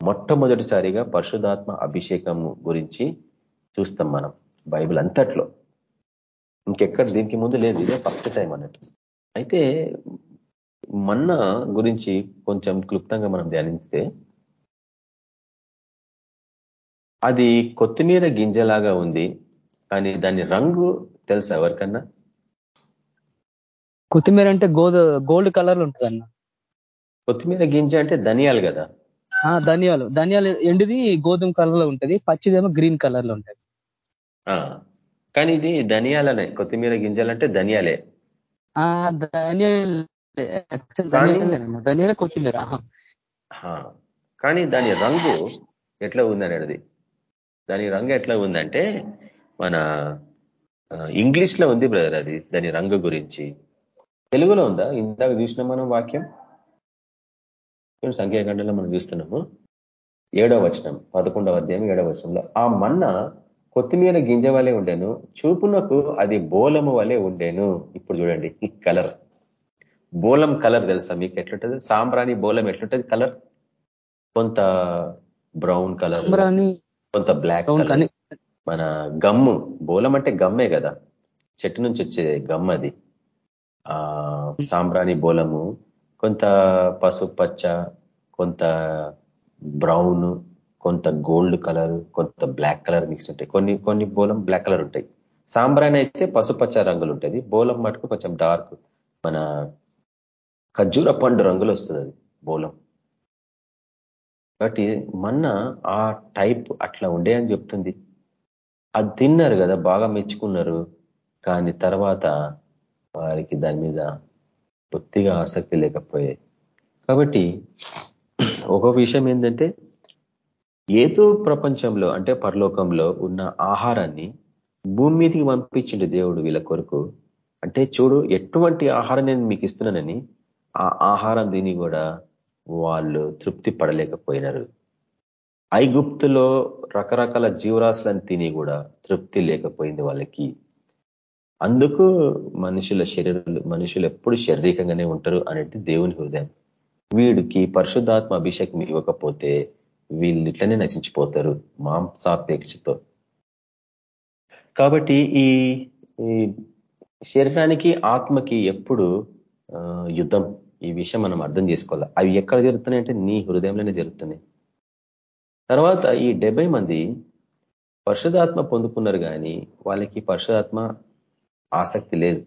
మొట్టమొదటిసారిగా పరిశుధాత్మ అభిషేకం గురించి చూస్తాం మనం బైబిల్ అంతట్లో. ఇంకెక్కడ దీనికి ముందు లేదు ఇదే ఫస్ట్ టైం అన్నట్టు. అయితే మన్న గురించి కొంచెం క్లుప్తంగా మనం ధ్యానిస్తే అది కొత్తిమీర గింజలాగా ఉంది. కానీ దాని రంగు తెలుసా ఎవరికన్నా? కొత్తిమీర అంటే గోల్డ్ గోల్డ్ కలర్ ఉంటుంది అన్న కొత్తిమీర గింజ అంటే ధనియాలు కదా? ధనియాలు. ధనియాలు ఎండిది గోధుమ కలర్లో ఉంటది పచ్చిదేమో గ్రీన్ కలర్లో ఉంటది కానీ ఇది ధనియాలనే. కొత్తిమీర గింజలు అంటే ధనియాలే. ధనియాల. కొత్తిమీర. కానీ దాని రంగు ఎట్లా ఉందనేది. దాని రంగు ఎట్లా ఉందంటే మన ఇంగ్లీష్లో ఉంది బ్రదర్ అది దాని రంగు గురించి. తెలుగులో ఉందా? ఇందాక చూసినాం మనం వాక్యం? సంఖ్యాకాండంలో మనం చూస్తున్నాము. ఏడవ వచనం పదకొండవ అధ్యాయం ఏడవ వచనంలో ఆ మన్న కొత్తిమీర గింజ వలె ఉండేను చూపునకు అది బోలము వలె ఉండేను. ఇప్పుడు చూడండి ఈ కలర్. బోలం కలర్ తెలుసా మీకు ఎట్లుంటది? సాంబ్రాణి బోలం ఎట్లుంటది కలర్? కొంత బ్రౌన్ కలర్. కొంత బ్లాక్ కానీ మన గమ్ము బోలం అంటే గమ్మే కదా. చెట్టు నుంచి వచ్చే గమ్ అది. ఆ సాంబ్రాణి బోలము కొంత పసుపు పచ్చ కొంత బ్రౌన్ కొంత గోల్డ్ కలర్ కొంత బ్లాక్ కలర్ మిక్స్ ఉంటాయి. కొన్ని కొన్ని బోలం బ్లాక్ కలర్ ఉంటాయి. సాంబ్రాణి అయితే పసుపచ్చ రంగులు ఉంటుంది బోలం మటుకు కొంచెం డార్క్ మన ఖర్జూర పండు రంగులు వస్తుంది అది బోలం. కాబట్టి మొన్న ఆ టైప్ అట్లా ఉండే అని చెప్తుంది. అది తిన్నారు కదా బాగా మెచ్చుకున్నారు. కానీ తర్వాత వారికి దాని మీద బొత్తిగా ఆసక్తి లేకపోయాయి. కాబట్టి ఒక విషయం ఏంటంటే ఏదో ప్రపంచంలో అంటే పరలోకంలో ఉన్న ఆహారాన్ని భూమి మీదకి పంపించిండు దేవుడు వీళ్ళ కొరకు. అంటే చూడు ఎటువంటి ఆహారం నేను మీకు ఇస్తున్నానని ఆ ఆహారం తిని కూడా వాళ్ళు తృప్తి పడలేకపోయినారు. ఐగుప్తులో రకరకాల జీవరాశులను తిని కూడా తృప్తి లేకపోయింది వాళ్ళకి. అందుకు మనుషుల శరీరాలు మనుషులు ఎప్పుడు శారీరకంగానే ఉంటారు అనేది దేవుని హృదయం. వీడికి పరిశుద్ధాత్మ అభిషేకం ఇవ్వకపోతే వీళ్ళు ఇట్లనే నశించిపోతారు మాంసాపేక్షతో. కాబట్టి ఈ శరీరానికి ఆత్మకి ఎప్పుడు యుద్ధం ఈ విషయం మనం అర్థం చేసుకోవాలి? అవి ఎక్కడ జరుగుతున్నాయి అంటే నీ హృదయంలోనే జరుగుతున్నాయి. తర్వాత ఈ డెబ్బై మంది పరిశుధాత్మ పొందుకున్నారు కానీ వాళ్ళకి పరిశుధాత్మ ఆసక్తి లేదు.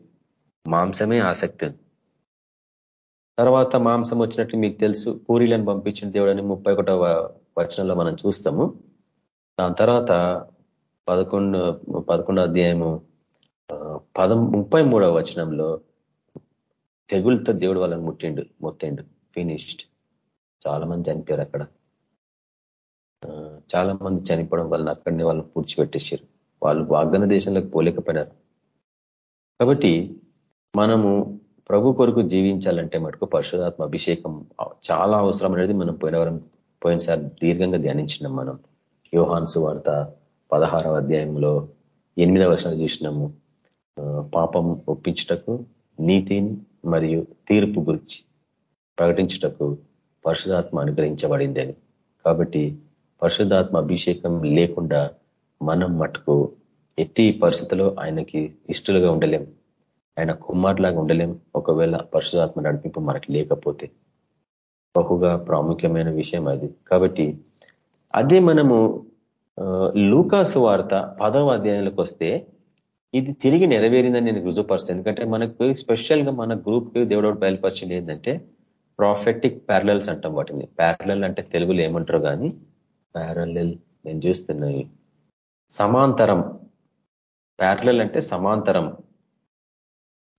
మాంసమే ఆసక్తి. తర్వాత మాంసం వచ్చినట్టు మీకు తెలుసు పూరీలను పంపించిన దేవుడని ముప్పై ఒకటవ వచనంలో మనం చూస్తాము. దాని తర్వాత పదకొండు పదకొండో అధ్యాయము పదం ముప్పై మూడవ వచనంలో తెగులతో దేవుడు వాళ్ళని ముట్టిండు మొత్తిండు ఫినిష్డ్ చాలా మంది చనిపోయారు అక్కడ. చాలా మంది చనిపోవడం వలన అక్కడనే వాళ్ళు పూడ్చిపెట్టేశారు. వాళ్ళు వాగ్దాన దేశంలోకి పోలేకపోయినారు. కాబట్టి మనము ప్రభు కొరకు జీవించాలంటే మటుకు పరిశుధాత్మ అభిషేకం చాలా అవసరం అనేది మనం పోయిన పోయినవరం పోయినసారి దీర్ఘంగా ధ్యానించినాం మనం. యోహాన్సు వార్త పదహారవ అధ్యాయంలో ఎనిమిదవ వర్షాలు చూసినాము. పాపం ఒప్పించుటకు నీతిని మరియు తీర్పు గురించి ప్రకటించుటకు పరిశుధాత్మ అనుగ్రహించబడిందని. కాబట్టి పరిశుధాత్మ అభిషేకం లేకుండా మనం మటుకు ఎట్టి పరిస్థితుల్లో ఆయనకి ఇష్టలుగా ఉండలేం. ఆయన కుమారులాగా ఉండలేం. ఒకవేళ పరిశుధాత్మ నడిపింపు మనకి లేకపోతే. బహుగా ప్రాముఖ్యమైన విషయం అది. కాబట్టి అదే మనము లూకాసు వార్త పదవ అధ్యాయంలోకి వస్తే ఇది తిరిగి నెరవేరిందని నేను రుజుపరుస్తాను ఎందుకంటే మనకు స్పెషల్గా మన గ్రూప్కి దేవుడు బయలుపరిచింది ఏంటంటే ప్రాఫెటిక్ ప్యారలల్స్ అంటాం వాటిని. ప్యారలల్ అంటే తెలుగులో ఏమంటారు కానీ ప్యారలల్ నేను చూస్తున్నాయి సమాంతరం. ప్యారలల్ అంటే సమాంతరం.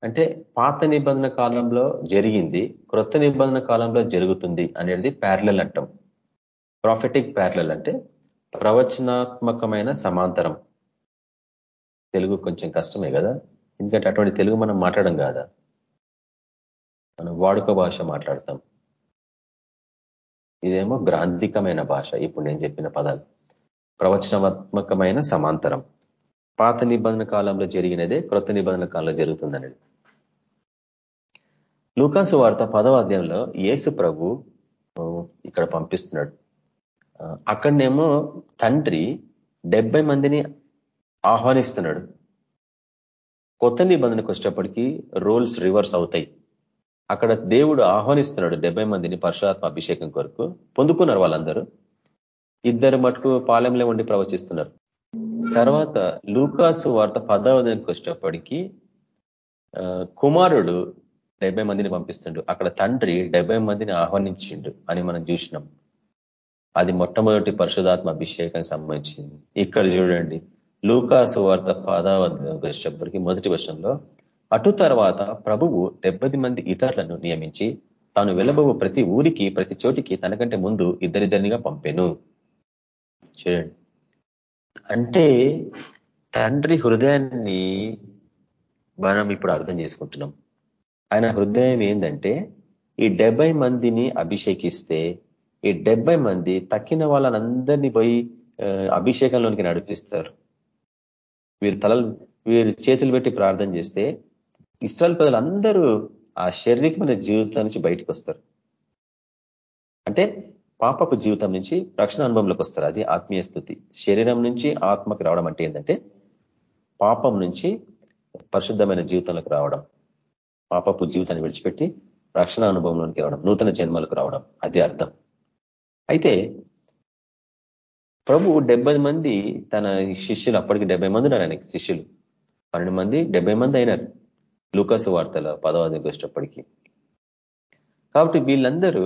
అంటే పాత నిబంధన కాలంలో జరిగింది క్రొత్త నిబంధన కాలంలో జరుగుతుంది అనేది ప్యారలల్ అంటాం. ప్రాఫెటిక్ ప్యారలల్ అంటే ప్రవచనాత్మకమైన సమాంతరం. తెలుగు కొంచెం కష్టమే కదా? ఎందుకంటే అటువంటి తెలుగు మనం మాట్లాడడం కాదా? మనం వాడుక భాష మాట్లాడతాం. ఇదేమో గ్రాంధికమైన భాష ఇప్పుడు నేను చెప్పిన పదాలు. ప్రవచనాత్మకమైన సమాంతరం. పాత నిబంధన కాలంలో జరిగినదే క్రొత్త నిబంధన కాలంలో జరుగుతుందనేది. లూకాసు వార్త పదవ అధ్యాయంలో యేసు ప్రభు ఇక్కడ పంపిస్తున్నాడు. అక్కడనేమో తండ్రి డెబ్బై మందిని ఆహ్వానిస్తున్నాడు. కొత్త నిబంధనకు వచ్చేటప్పటికీ రోల్స్ రివర్స్ అవుతాయి. అక్కడ దేవుడు ఆహ్వానిస్తున్నాడు డెబ్బై మందిని పరశురాత్మ అభిషేకం కొరకు. పొందుకున్నారు వాళ్ళందరూ. ఇద్దరు మటుకు పాలెంలో ఉండి ప్రవచిస్తున్నారు. తర్వాత లూకాసు వార్త పదవదానికి వచ్చేటప్పటికీ కుమారుడు డెబ్బై మందిని పంపిస్తుండు. అక్కడ తండ్రి డెబ్బై మందిని ఆహ్వానించిండు అని మనం చూసినాం. అది మొట్టమొదటి పరిశుధాత్మ అభిషేకానికి సంబంధించింది. ఇక్కడ చూడండి. లూకాసు వార్త పదవ మొదటి వర్షంలో అటు తర్వాత ప్రభువు డెబ్బది మంది ఇతరులను నియమించి తాను వెళ్ళబోవు ప్రతి ఊరికి ప్రతి చోటికి తనకంటే ముందు ఇద్దరిద్దరినిగా పంపెను. చూడండి. అంటే తండ్రి హృదయాన్ని మనం ఇప్పుడు అర్థం చేసుకుంటున్నాం. ఆయన హృదయం ఏంటంటే ఈ డెబ్బై మందిని అభిషేకిస్తే ఈ డెబ్బై మంది తక్కిన వాళ్ళనందరినీ పోయి అభిషేకంలోనికి నడిపిస్తారు. వీరు తలలు వీరు చేతులు పెట్టి ప్రార్థన చేస్తే ఇస్రాయల్ ప్రజలందరూ ఆ శారీరకమైన జీవితం నుంచి బయటకు వస్తారు. అంటే పాపపు జీవితం నుంచి రక్షణ అనుభవంలోకి వస్తారు. అది ఆత్మీయ స్థుతి. శరీరం నుంచి ఆత్మకు రావడం అంటే ఏంటంటే పాపం నుంచి పరిశుద్ధమైన జీవితంలోకి రావడం. పాపపు జీవితాన్ని విడిచిపెట్టి రక్షణ అనుభవంలోనికి రావడం. నూతన జన్మలకు రావడం. అది అర్థం. అయితే ప్రభు డెబ్బై మంది తన శిష్యులు అప్పటికి డెబ్బై మంది ఉన్నారు ఆయనకి శిష్యులు. పన్నెండు మంది డెబ్బై మంది అయినారు లూకసు వార్తల పదవాదికి వచ్చేటప్పటికి కాబట్టి వీళ్ళందరూ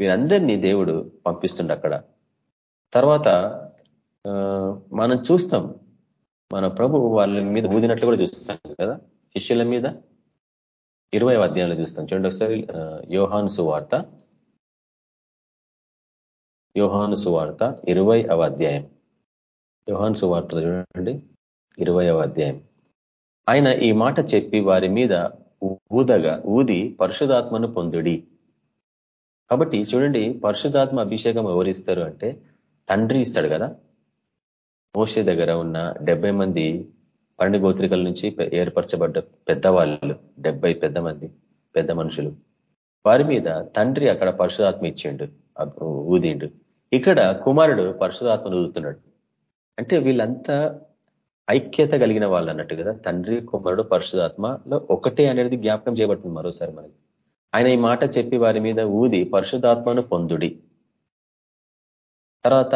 వీరందరినీ దేవుడు పంపిస్తుండ అక్కడ. తర్వాత మనం చూస్తాం మన ప్రభు వాళ్ళ మీద ఊదినట్లు కూడా చూస్తాం కదా శిష్యుల మీద. ఇరవై అధ్యాయంలో చూస్తాం. చూడండి ఒకసారి యోహాను సువార్త యోహాను సువార్త ఇరవై అధ్యాయం. యోహాను సువార్త చూడండి. ఇరవై అధ్యాయం. ఆయన ఈ మాట చెప్పి వారి మీద ఊదగా ఊది పరిశుధాత్మను పొందుడి. కాబట్టి చూడండి పరిశుధాత్మ అభిషేకం ఎవరిస్తారు అంటే తండ్రి ఇస్తాడు కదా. మోసే దగ్గర ఉన్న డెబ్బై మంది పన్నెండు గోత్రికల నుంచి ఏర్పరచబడ్డ పెద్దవాళ్ళు డెబ్బై పెద్ద మంది పెద్ద మనుషులు. వారి మీద తండ్రి అక్కడ పరశురాత్మ ఇచ్చిండు ఊదిండు. ఇక్కడ కుమారుడు పరశురాత్మను ఊదుతున్నాడు అంటే వీళ్ళంతా ఐక్యత కలిగిన వాళ్ళు అన్నట్టు కదా? తండ్రి కుమారుడు పరిశుధాత్మలో ఒకటే అనేది జ్ఞాపకం చేయబడుతుంది మరోసారి మనకి. ఆయన ఈ మాట చెప్పి వారి మీద ఊది పరిశుధాత్మను పొందుడి. తర్వాత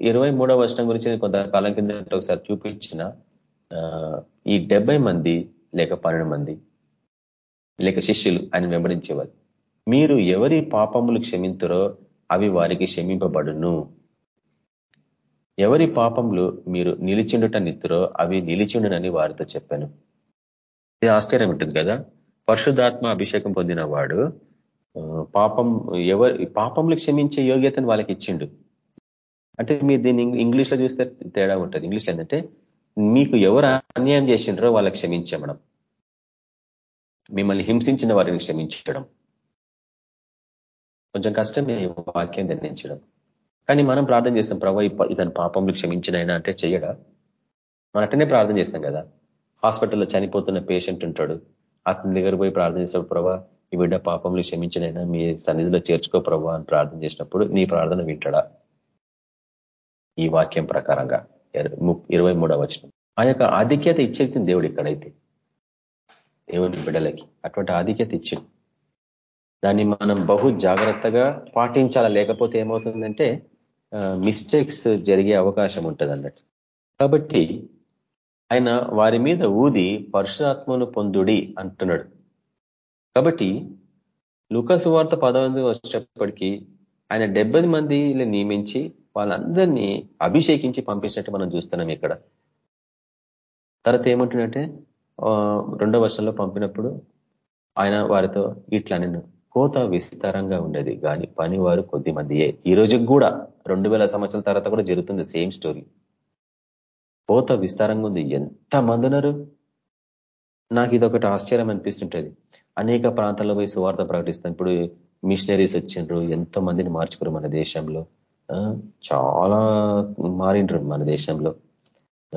ఇరవై మూడవ వర్షం గురించి కొంతకాలం కింద ఒకసారి చూపించిన ఈ డెబ్బై మంది లేక పన్నెండు మంది లేక శిష్యులు ఆయన వెంబడించేవాళ్ళు మీరు ఎవరి పాపములు క్షమింతురో అవి వారికి క్షమింపబడును. ఎవరి పాపములు మీరు నిలిచిండుట నిత్తురో అవి నిలిచిండునని వారితో చెప్పాను. ఇది ఆశ్చర్యం ఉంటుంది కదా. పరిశుద్ధాత్మ అభిషేకం పొందిన వాడు పాపం ఎవరి పాపంలో క్షమించే యోగ్యతను వాళ్ళకి ఇచ్చిండు. అంటే మీరు దీన్ని ఇంగ్లీష్లో చూస్తే తేడా ఉంటుంది. ఇంగ్లీష్లో ఏంటంటే మీకు ఎవరు అన్యాయం చేసిండ్రో వాళ్ళకి క్షమించమడం మిమ్మల్ని హింసించిన వారిని క్షమించడం. కొంచెం కష్టమే వాక్యం నిర్ణయించడం కానీ మనం ప్రార్థన చేస్తాం ప్రభా ఇతని పాపంలో క్షమించినైనా అంటే చెయ్యడా? మన అట్టనే ప్రార్థన చేస్తాం కదా. హాస్పిటల్లో చనిపోతున్న పేషెంట్ ఉంటాడు. అతని దగ్గర పోయి ప్రార్థన చేస్తాడు ప్రభా ఈ బిడ్డ పాపంలో క్షమించినైనా మీ సన్నిధిలో చేర్చుకో ప్రభా అని ప్రార్థన చేసినప్పుడు నీ ప్రార్థన వింటాడా? ఈ వాక్యం ప్రకారంగా. ఇరవై మూడవ వచనం. ఆ యొక్క ఆధిక్యత ఇచ్చేది దేవుడు ఇక్కడైతే. దేవుని బిడ్డలకి అటువంటి ఆధిక్యత ఇచ్చింది దాన్ని మనం బహు జాగ్రత్తగా పాటించాలా? లేకపోతే ఏమవుతుందంటే మిస్టేక్స్ జరిగే అవకాశం ఉంటుంది అన్నట్టు కాబట్టి ఆయన వారి మీద ఊది పరుషాత్మను పొందుడి అంటున్నాడు. కాబట్టి లుకసు వార్త పదవంది వచ్చేటప్పటికీ ఆయన డెబ్బై మందిని నియమించి వాళ్ళందరినీ అభిషేకించి పంపించినట్టు మనం చూస్తున్నాం ఇక్కడ. తర్వాత ఏమంటున్నట్టే రెండో వర్షంలో పంపినప్పుడు ఆయన వారితో ఇట్లా నేను కోత విస్తారంగా ఉండేది. కానీ పనివారు కొద్ది మందియే. ఈ రోజుకి కూడా రెండు సంవత్సరాల తర్వాత కూడా జరుగుతుంది సేమ్ స్టోరీ. కోత విస్తారంగా ఉంది. ఎంత మంది ఉన్నారు? నాకు ఇదొకటి ఆశ్చర్యం అనిపిస్తుంటుంది. అనేక ప్రాంతాల్లో పోయి సువార్త ప్రకటిస్తాం. ఇప్పుడు మిషనరీస్ వచ్చిండ్రు. ఎంతో మందిని మార్చుకున్నారు మన దేశంలో. చాలా మారిండ్రు మన దేశంలో.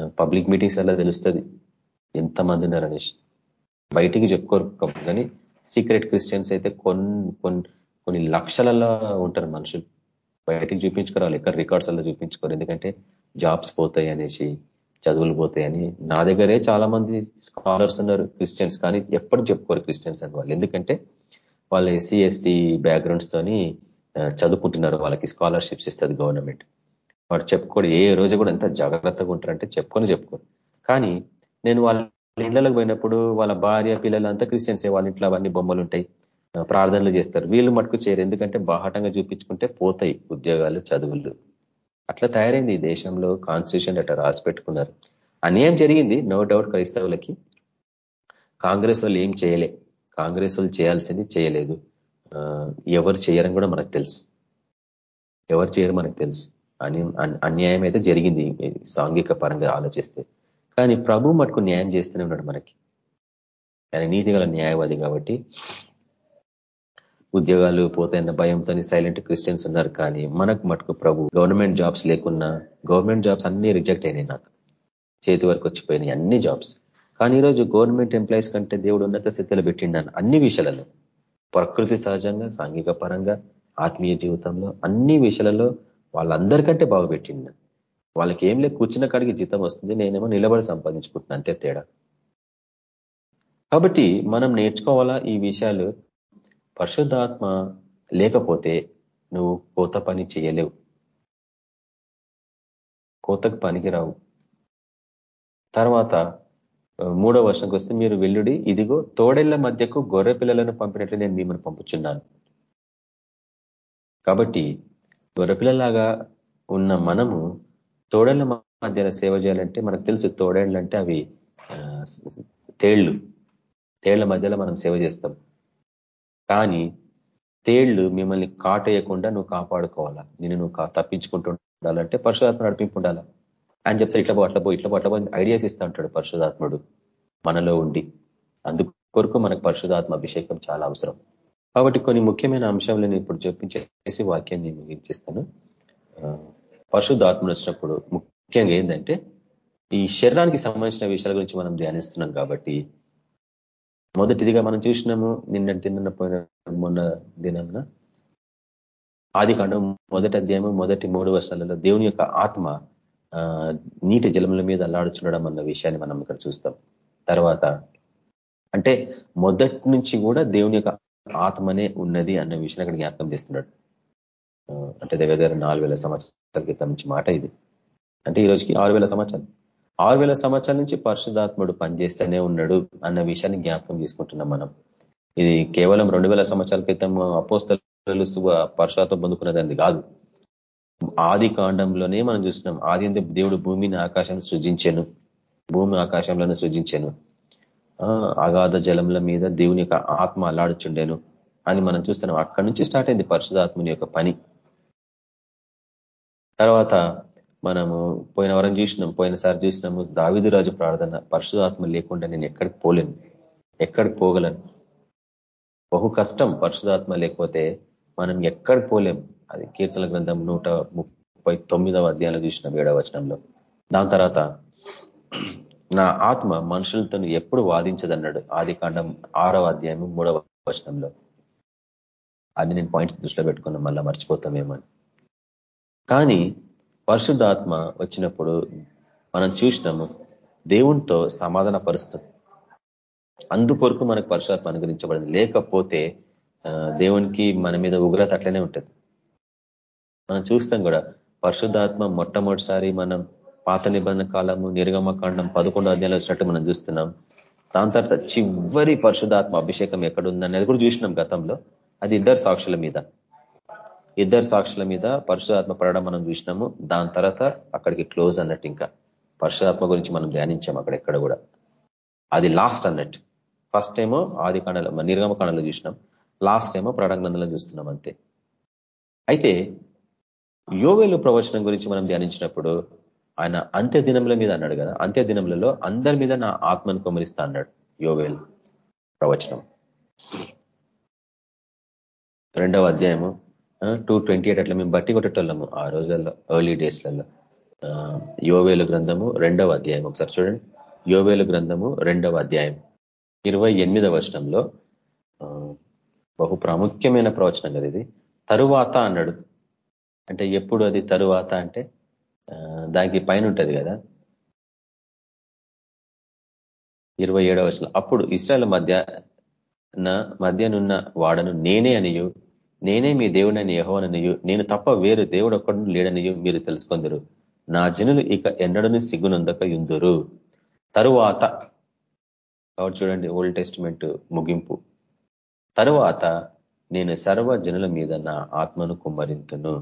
పబ్లిక్ మీటింగ్స్ అలా తెలుస్తుంది. ఎంతమంది ఉన్నారు అనేసి. బయటికి చెప్పుకోరు కానీ సీక్రెట్ క్రిస్టియన్స్ అయితే కొన్ని కొన్ని లక్షలలో ఉంటారు మనుషులు. బయటికి చూపించుకోవాలి ఎక్కడ రికార్డ్స్ అలా చూపించుకోరు. ఎందుకంటే జాబ్స్ పోతాయి అనేసి చదువులు పోతాయని నా దగ్గరే చాలా మంది స్కాలర్స్ ఉన్నారు క్రిస్టియన్స్ కానీ ఎప్పుడు చెప్పుకోరు క్రిస్టియన్స్ అని వాళ్ళు. ఎందుకంటే వాళ్ళు ఎస్సీ ఎస్టీ బ్యాక్గ్రౌండ్స్ తోని చదువుకుంటున్నారు. వాళ్ళకి స్కాలర్షిప్స్ ఇస్తుంది గవర్నమెంట్ వాడు చెప్పుకోడు ఏ రోజు కూడా ఎంత జాగ్రత్తగా ఉంటారంటే చెప్పుకొని చెప్పుకోరు. కానీ నేను వాళ్ళ వాళ్ళ ఇళ్ళకు పోయినప్పుడు వాళ్ళ భార్య పిల్లలు అంతా క్రిస్టియన్సే వాళ్ళ ఇంట్లో అవన్నీ బొమ్మలు ఉంటాయి. ప్రార్థనలు చేస్తారు. వీళ్ళు మటుకు చేయరు. ఎందుకంటే బాహటంగా చూపించుకుంటే పోతాయి ఉద్యోగాలు చదువులు. అట్లా తయారైంది ఈ దేశంలో. కాన్స్టిట్యూషన్ అట్లా రాసి పెట్టుకున్నారు అన్యాయం జరిగింది నో డౌట్ క్రైస్తవులకి. కాంగ్రెస్ వాళ్ళు ఏం చేయలే. కాంగ్రెస్ వాళ్ళు చేయాల్సింది చేయలేదు. ఎవరు చేయరని కూడా మనకు తెలుసు. ఎవరు చేయరు మనకు తెలుసు. అన్యాయం అయితే జరిగింది సాంఘిక పరంగా ఆలోచిస్తే. కానీ ప్రభు మటుకు న్యాయం చేస్తూనే ఉన్నాడు మనకి. ఆయన నీతి గల న్యాయవాది కాబట్టి ఉద్యోగాలు పోతాయన్న భయంతో సైలెంట్ క్రిస్టియన్స్ ఉన్నారు కానీ మనకు మటుకు ప్రభు గవర్నమెంట్ జాబ్స్ లేకున్నా గవర్నమెంట్ జాబ్స్ అన్ని రిజెక్ట్ అయినాయి నాకు. చేతి వరకు వచ్చిపోయినాయి అన్ని జాబ్స్. కానీ ఈరోజు గవర్నమెంట్ ఎంప్లాయీస్ కంటే దేవుడు ఉన్నత స్థితిలో పెట్టిండాను అన్ని విషయాలలో. ప్రకృతి సహజంగా సాంఘిక పరంగా ఆత్మీయ జీవితంలో అన్ని విషయాలలో వాళ్ళందరికంటే బాగుపెట్టిండు వాళ్ళకి ఏం లేదు కూర్చున్న కాడికి జీతం వస్తుంది నేనేమో నిలబడి సంపాదించుకుంటున్నా అంతే తేడా. కాబట్టి మనం నేర్చుకోవాలా ఈ విషయాలు? పరిశుద్ధాత్మ లేకపోతే నువ్వు కోత పని చేయలేవు. కోతకు పనికిరావు. తర్వాత మూడో వర్షంకి వస్తే మీరు వెల్లుడి ఇదిగో తోడేళ్ళ మధ్యకు గొర్రె పిల్లలను పంపినట్లు నేను మిమ్మల్ని పంపుచున్నాను. కాబట్టి గొర్రెపిల్లలాగా ఉన్న మనము తోడళ్ళ మధ్యన సేవ చేయాలంటే మనకు తెలుసు తోడేళ్ళు అంటే అవి తేళ్ళు. తేళ్ళ మధ్యలో మనం సేవ చేస్తాం. కానీ తేళ్ళు మిమ్మల్ని కాటేయకుండా నువ్వు కాపాడుకోవాలా? నేను నువ్వు తప్పించుకుంటూ ఉండాలంటే పరశురాత్మ నడిపింపు ఉండాలా? అని చెప్తే ఇట్లా పో అట్లా పో ఇట్లా అట్లా ఐడియాస్ ఇస్తూ ఉంటాడు పరిశుధాత్ముడు మనలో ఉండి. అందుకొరకు మనకు పరిశుధాత్మ అభిషేకం చాలా అవసరం. కాబట్టి కొన్ని ముఖ్యమైన అంశాలను ఇప్పుడు చూపించేసి వాక్యాన్ని ముగించేస్తాను. పరిశుద్ధాత్మను వచ్చినప్పుడు ముఖ్యంగా ఏంటంటే ఈ శరీరానికి సంబంధించిన విషయాల గురించి మనం ధ్యానిస్తున్నాం కాబట్టి మొదటిదిగా మనం చూసినాము నిన్న తిన్న పోయిన మొన్న దినాన ఆది కాండం మొదటి అధ్యాయము మొదటి మూడు వర్షాలలో దేవుని యొక్క ఆత్మ నీటి జలముల మీద అల్లాడుచుండడం అన్న విషయాన్ని మనం ఇక్కడ చూస్తాం. తర్వాత అంటే మొదటి నుంచి కూడా దేవుని యొక్క ఆత్మనే ఉన్నది అన్న విషయం అక్కడ జ్ఞాపకం చేస్తున్నాడు. అంటే దగ్గర దగ్గర నాలుగు వేల సంవత్సరాల క్రితం నుంచి మాట ఇది. అంటే ఈ రోజుకి ఆరు వేల సంవత్సరాలు. ఆరు వేల సంవత్సరాల నుంచి పరిశుధాత్ముడు పనిచేస్తూనే ఉన్నాడు అన్న విషయాన్ని జ్ఞాపకం తీసుకుంటున్నాం మనం. ఇది కేవలం రెండు వేల సంవత్సరాల క్రితం అపోస్తలు పరుషాత్వం పొందుకున్నది కాదు. ఆది కాండంలోనే మనం చూస్తున్నాం. ఆది దేవుడు భూమిని ఆకాశాన్ని సృజించాను. భూమి ఆకాశంలోనే సృజించాను. అగాధ జలముల మీద దేవుని యొక్క ఆత్మ అల్లాడుచుండెను అని మనం చూస్తున్నాం. అక్కడి నుంచి స్టార్ట్ అయింది పరిశుధాత్మని యొక్క పని. తర్వాత మనము పోయిన వరం చూసినాం పోయినసారి చూసినాము దావిదురాజు ప్రార్థన పరిశుధాత్మ లేకుండా నేను ఎక్కడికి పోలేను ఎక్కడికి పోగలను. బహు కష్టం పరిశుధాత్మ లేకపోతే మనం ఎక్కడికి పోలేం. అది కీర్తన గ్రంథం నూట ముప్పై తొమ్మిదవ అధ్యాయంలో చూసినాం ఏడవ వచనంలో. దాని తర్వాత నా ఆత్మ మనుషులతో ఎప్పుడు వాదించదన్నాడు? ఆది కాండం ఆరవ అధ్యాయం మూడవ వచనంలో. అన్ని నేను పాయింట్స్ దృష్టిలో పెట్టుకున్నాం మళ్ళీ మర్చిపోతామేమని కానీ పరిశుద్ధాత్మ వచ్చినప్పుడు మనం చూసినాము దేవునితో సమాధాన పరుస్తుంది అందుకొరకు మనకు పరిశుధాత్మ అనుగ్రహించబడింది. లేకపోతే దేవునికి మన మీద ఉగ్రత అట్లనే ఉంటుంది. మనం చూస్తాం కూడా పరిశుద్ధాత్మ మొట్టమొదటిసారి మనం పాత నిబంధన కాలము నిర్గమకాండం పదకొండో అధ్యాయంలో వచ్చినట్టు మనం చూస్తున్నాం. దాని తర్వాత చివరి పరిశుధాత్మ అభిషేకం ఎక్కడుందనేది కూడా చూసినాం గతంలో. అది ఇద్దరు సాక్షుల మీద. ఇద్దరు సాక్షుల మీద పరశురాత్మ పడడం మనం చూసినాము. దాని తర్వాత అక్కడికి క్లోజ్ అన్నట్టు ఇంకా పరశురాత్మ గురించి మనం ధ్యానించాం అక్కడ ఎక్కడ కూడా. అది లాస్ట్ అన్నట్టు. ఫస్ట్ ఏమో ఆది కాండలో నిర్గమ కాండలో చూసినాం. లాస్ట్ ఏమో గ్రంథంలో చూస్తున్నాం అంతే. అయితే యోవేలు ప్రవచనం గురించి మనం ధ్యానించినప్పుడు ఆయన అంత్య దినముల మీద అన్నాడు కదా అంత్య దినములలో అందరి మీద నా ఆత్మను కొమరిస్తా అన్నాడు యోవేలు ప్రవచనం. రెండవ అధ్యాయము టూ ట్వంటీ ఎయిట్ అట్లా మేము బట్టి కొట్టేటోళ్ళము ఆ రోజుల్లో ఎర్లీ డేస్లలో యోవేలు గ్రంథము రెండవ అధ్యాయం. ఒకసారి చూడండి. యోవేలు గ్రంథము రెండవ అధ్యాయం. ఇరవై ఎనిమిదవ వచనంలో బహు ప్రాముఖ్యమైన ప్రవచనం కదా ఇది. తరువాత అన్నాడు. అంటే ఎప్పుడు అది తరువాత అంటే దానికి పైన ఉంటుంది కదా. ఇరవై ఏడవ వచనం. అప్పుడు ఇస్రాయల్ మధ్య నా మధ్యనున్న వాడను నేనే అనియు. నేనే మీ దేవుడని యహోననియు నేను తప్ప వేరు దేవుడు ఒక్కడు లేడనియు మీరు తెలుసుకుందరు. నా జనులు ఇక ఎన్నడను సిగ్గునందక యుందురు తరువాత కాబట్టి చూడండి ఓల్డ్ టెస్టిమెంట్ ముగింపు. తరువాత నేను సర్వ జనుల మీద నా ఆత్మను కుమ్మరింతును.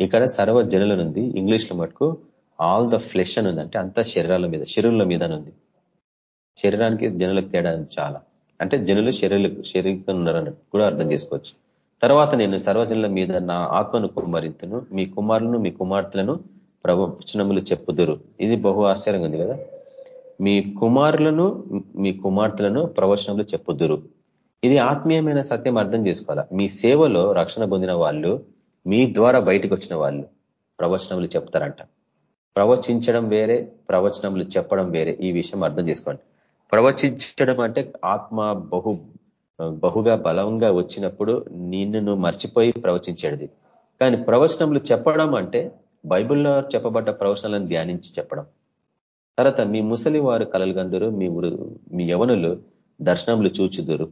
ఇక్కడ సర్వ జనుల నుండి ఇంగ్లీష్లో మటుకు ఆల్ ద ఫ్లెష్ అని ఉంది అంటే అంత శరీరాల మీద శరీరుల మీద ఉంది శరీరానికి జనులకు తేడా చాలా. అంటే జనులు శరీర శరీరంగా ఉన్నారని కూడా అర్థం చేసుకోవచ్చు. తర్వాత నేను సర్వజనుల మీద నా ఆత్మను కుమ్మరింతును. మీ కుమారులను మీ కుమార్తెలను ప్రవచనములు చెప్పుదురు. ఇది బహు ఆశ్చర్యంగా ఉంది కదా? మీ కుమారులను మీ కుమార్తెలను ప్రవచనములు చెప్పుదురు. ఇది ఆత్మీయమైన సత్యం అర్థం చేసుకోవాలా? మీ సేవలో రక్షణ పొందిన వాళ్ళు మీ ద్వారా బయటకు వచ్చిన వాళ్ళు ప్రవచనములు చెప్తారంట. ప్రవచించడం వేరే ప్రవచనములు చెప్పడం వేరే. ఈ విషయం అర్థం చేసుకోండి. ప్రవచించడం అంటే ఆత్మ బహు బహుగా బలంగా వచ్చినప్పుడు నిన్ను మర్చిపోయి ప్రవచించేది. కానీ ప్రవచనములు చెప్పడం అంటే బైబిల్లో చెప్పబడ్డ ప్రవచనాలను ధ్యానించి చెప్పడం. తర్వాత మీ ముసలి వారు కలలుగందరు మీ మీ యవనులు దర్శనములు చూచుదురు.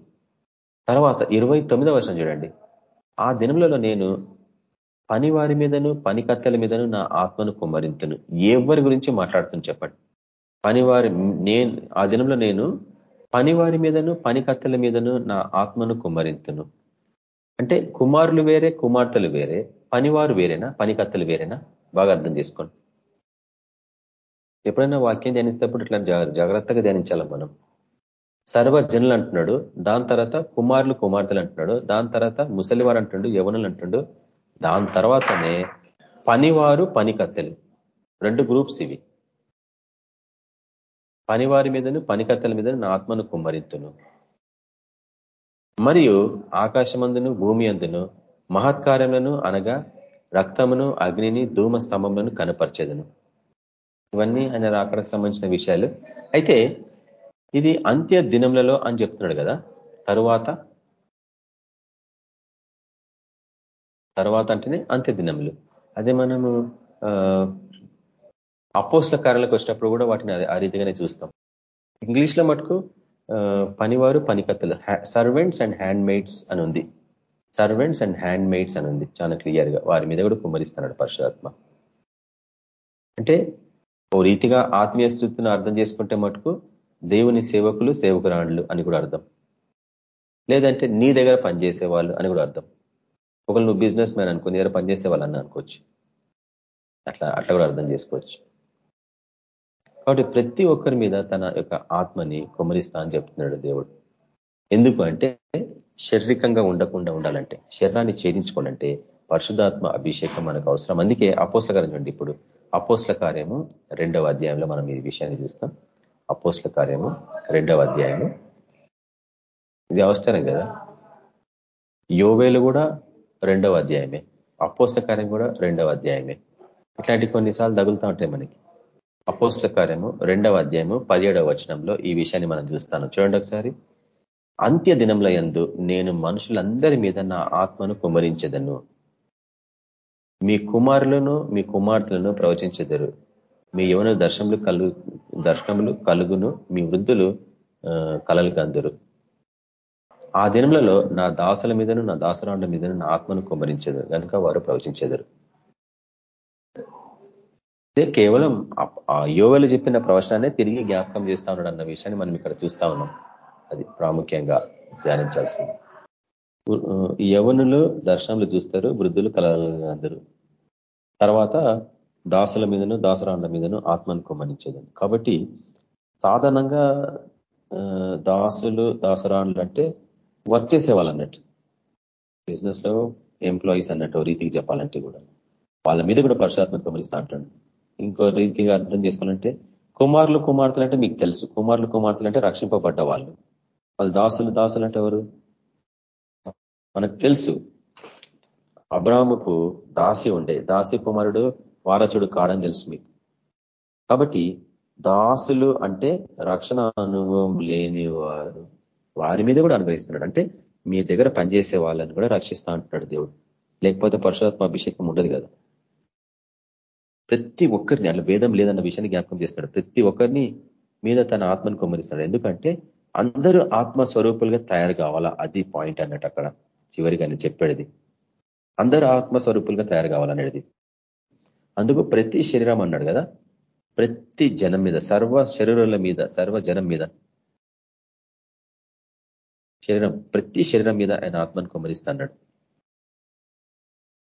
తర్వాత ఇరవై తొమ్మిదవ వర్షం చూడండి. ఆ దినములలో నేను పనివారి మీదను పని కత్తెల మీదను నా ఆత్మను కుమ్మరింతును. ఎవరి గురించి మాట్లాడుతుని చెప్పండి. పనివారి నేను ఆ దినంలో నేను పనివారి మీదను పనికత్తెల మీదను నా ఆత్మను కుమ్మరింతును. అంటే కుమారులు వేరే కుమార్తెలు వేరే పనివారు వేరేనా పని కత్తెలు వేరేనా? బాగా అర్థం చేసుకోండి. ఎప్పుడైనా వాక్యం ధ్యానిస్తేప్పుడు ఇట్లా జాగ్రత్తగా ధ్యానించాలి మనం? సర్వజనులు అంటున్నాడు దాని తర్వాత కుమారులు కుమార్తెలు అంటున్నాడు దాని తర్వాత ముసలివారు అంటుండు యవనులు అంటున్నాడు. దాని తర్వాతనే పనివారు పనికత్తెలు. రెండు గ్రూప్స్ ఇవి. పనివారి మీదను పనికత్తల మీదను నా ఆత్మను కుమ్మరింతును. మరియు ఆకాశమందును భూమి అందును మహత్కార్యములను అనగా రక్తమును అగ్నిని ధూమ స్తంభములను కనపరిచేదను. ఇవన్నీ ఆయన రాకడకు సంబంధించిన విషయాలు. అయితే ఇది అంత్య దినములలో అని చెప్తున్నాడు కదా. తరువాత తర్వాత అంటేనే అంత్య దినములు. అదే మనము అపోస్ల కార్యాలకు వచ్చినప్పుడు కూడా వాటిని ఆ రీతిగానే చూస్తాం. ఇంగ్లీష్లో మటుకు పనివారు పనికత్తలు సర్వెంట్స్ అండ్ హ్యాండ్ మేడ్స్ అని ఉంది. సర్వెంట్స్ అండ్ హ్యాండ్ మేడ్స్ అని ఉంది చాలా క్లియర్గా. వారి మీద కూడా కుమ్మరిస్తున్నాడు పరశురాత్మ అంటే ఓ రీతిగా ఆత్మీయ స్థితిని అర్థం చేసుకుంటే మటుకు దేవుని సేవకులు సేవకురాణులు అని కూడా అర్థం. లేదంటే నీ దగ్గర పనిచేసే వాళ్ళు అని కూడా అర్థం. ఒకళ్ళు నువ్వు బిజినెస్ మ్యాన్ అనుకో నీ దగ్గర పనిచేసే అని అనుకోవచ్చు. అట్లా అట్లా కూడా అర్థం చేసుకోవచ్చు. కాబట్టి ప్రతి ఒక్కరి మీద తన యొక్క ఆత్మని కుమరిస్తా అని చెప్తున్నాడు దేవుడు. ఎందుకు అంటే శారీరకంగా ఉండకుండా ఉండాలంటే శరీరాన్ని ఛేదించుకోవాలంటే పరిశుధాత్మ అభిషేకం మనకు అవసరం. అందుకే అపోస్ల కార్యం చూడండి ఇప్పుడు. అపోస్ల కార్యము రెండవ అధ్యాయంలో మనం ఈ విషయాన్ని చూస్తాం. అపోస్ల కార్యము రెండవ అధ్యాయము. ఇది అవసరం కదా? యోవేలు కూడా రెండవ అధ్యాయమే. అపోస్ల కార్యం కూడా రెండవ అధ్యాయమే. ఇట్లాంటి కొన్నిసార్లు తగులుతూ ఉంటాయి మనకి. అపోస్ల కార్యము రెండవ అధ్యాయము పదిహేడవ వచనంలో ఈ విషయాన్ని మనం చూస్తాను. చూడండి ఒకసారి. అంత్య దినంలో ఎందు నేను మనుషులందరి మీద నా ఆత్మను కుమరించదను మీ కుమారులను మీ కుమార్తెలను ప్రవచించెదరు. మీ యవన దర్శనములు కలుగు దర్శనములు కలుగును మీ వృద్ధులు కలలు కందురు. ఆ దినములలో నా దాసుల మీదను నా దాసరాండ మీదను నా ఆత్మను కుమరించదు కనుక వారు ప్రవచించెదరు. కేవలం ఆ యోవలు చెప్పిన ప్రవచనాన్ని తిరిగి జ్ఞాపకం చేస్తా ఉన్నాడు అన్న విషయాన్ని మనం ఇక్కడ చూస్తా ఉన్నాం. అది ప్రాముఖ్యంగా ధ్యానించాల్సింది. యవనులు దర్శనములు చూస్తారు వృద్ధులు అందరూ. తర్వాత దాసుల మీదను దాసరాండ మీదను ఆత్మను కొమ్మనించేది కాబట్టి సాధారణంగా దాసులు దాసరాండ్లు అంటే వర్క్ చేసేవాళ్ళు అన్నట్టు బిజినెస్లో ఎంప్లాయీస్ అన్నట్టు రీతికి చెప్పాలంటే కూడా. వాళ్ళ మీద కూడా పరుషాత్మక గమనిస్తా అంటాడు. ఇంకో రీతిగా అర్థం చేసుకోవాలంటే కుమారులు కుమార్తెలు అంటే మీకు తెలుసు. కుమారులు కుమార్తెలు అంటే రక్షింపబడ్డ వాళ్ళు. వాళ్ళు దాసులు దాసులు అంటే ఎవరు? మనకు తెలుసు. అబ్రాహ్ముకు దాసి ఉండే. దాసి కుమారుడు వారసుడు కాడని తెలుసు మీకు. కాబట్టి దాసులు అంటే రక్షణ అనుభవం లేని వారు. వారి మీద కూడా అనుగ్రహిస్తున్నాడు. అంటే మీ దగ్గర పనిచేసే వాళ్ళని కూడా రక్షిస్తా అంటున్నాడు దేవుడు. లేకపోతే పరశురాత్మ అభిషేకం ఉండదు కదా. ప్రతి ఒక్కరిని అట్లా భేదం లేదన్న విషయాన్ని జ్ఞాపకం చేస్తాడు. ప్రతి ఒక్కరిని మీద తన ఆత్మను కొమ్మరిస్తాడు. ఎందుకంటే అందరూ ఆత్మ స్వరూపులుగా తయారు కావాలా? అది పాయింట్ అన్నట్టు అక్కడ చివరిగా నేను చెప్పేది. అందరూ ఆత్మస్వరూపులుగా తయారు కావాలనేది. అందుకు ప్రతి శరీరం అన్నాడు కదా ప్రతి జనం మీద సర్వ శరీరాల మీద సర్వ జనం మీద శరీరం ప్రతి శరీరం మీద ఆయన ఆత్మను కుమరిస్తున్నాడు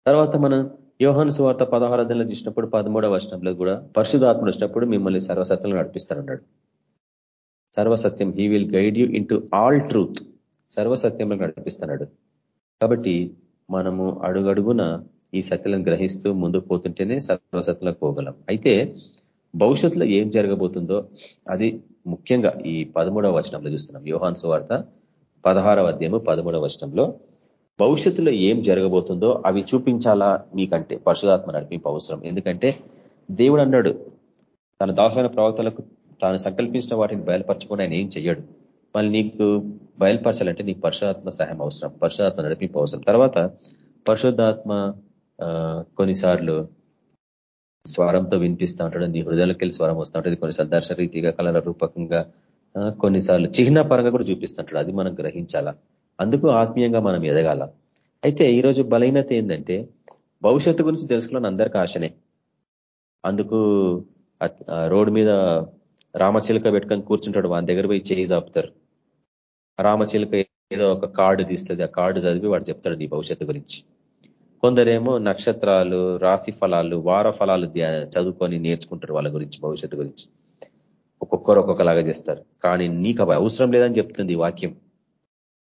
తర్వాత మనం యోహాను సువార్త పదహారాధనలో చూసినప్పుడు పదమూడవ వర్షంలో కూడా పరిశుధాత్మలు వచ్చినప్పుడు మిమ్మల్ని సర్వసత్యంలో నడిపిస్తారన్నాడు Sarvasatyam he will guide you in all truth సర్వసత్యంలో నడిపిస్తున్నాడు కాబట్టి మనము అడుగడుగున ఈ సత్యలను గ్రహిస్తూ ముందు పోతుంటేనే సర్వసత్యంలోకి పోగలం. అయితే భవిష్యత్తులో ఏం జరగబోతుందో అది ముఖ్యంగా ఈ పదమూడవ వచనంలో చూస్తున్నాం. యోహాన్ సువార్త పదహారవ అధ్యాయము పదమూడవ వచనంలో భవిష్యత్తులో ఏం జరగబోతుందో అవి చూపించాలా మీకంటే పరశుదాత్మ నడిపింపు అవసరం. ఎందుకంటే దేవుడు అన్నాడు తన దాసమైన ప్రవక్తలకు తాను సంకల్పించిన వాటిని బయలుపరచుకొని ఆయన ఏం చెయ్యడు. మళ్ళీ నీకు బయలుపరచాలంటే నీకు పరిశుధాత్మ సహాయం అవసరం పరిశుధాత్మ నడిపింపు అవసరం. తర్వాత పరిశుద్ధాత్మ కొన్నిసార్లు స్వరంతో వినిపిస్తూ ఉంటాడు నీ హృదయలకి స్వరం వస్తూ ఉంటుంది కొన్ని సందర్శ రీతిగా కళల రూపకంగా కొన్నిసార్లు చిహ్న పరంగా కూడా చూపిస్తుంటాడు అది మనం గ్రహించాలా? అందుకు ఆత్మీయంగా మనం ఎదగాల. అయితే ఈరోజు బలహీనత ఏంటంటే భవిష్యత్తు గురించి తెలుసుకోవాలని అందరికీ ఆశనే. అందుకు రోడ్డు మీద రామచిలుక పెట్టుకొని కూర్చుంటాడు వాని దగ్గర పోయి చేయి చాపుతారు రామచిలుక ఏదో ఒక కార్డు తీస్తుంది ఆ కార్డు చదివి వాడు చెప్తాడు నీ భవిష్యత్తు గురించి. కొందరేమో నక్షత్రాలు రాశి ఫలాలు వార ఫలాలు చదువుకొని నేర్చుకుంటారు వాళ్ళ గురించి భవిష్యత్తు గురించి. ఒక్కొక్కరు ఒక్కొక్కలాగా చేస్తారు. కానీ నీకు అవసరం లేదని చెప్తుంది వాక్యం.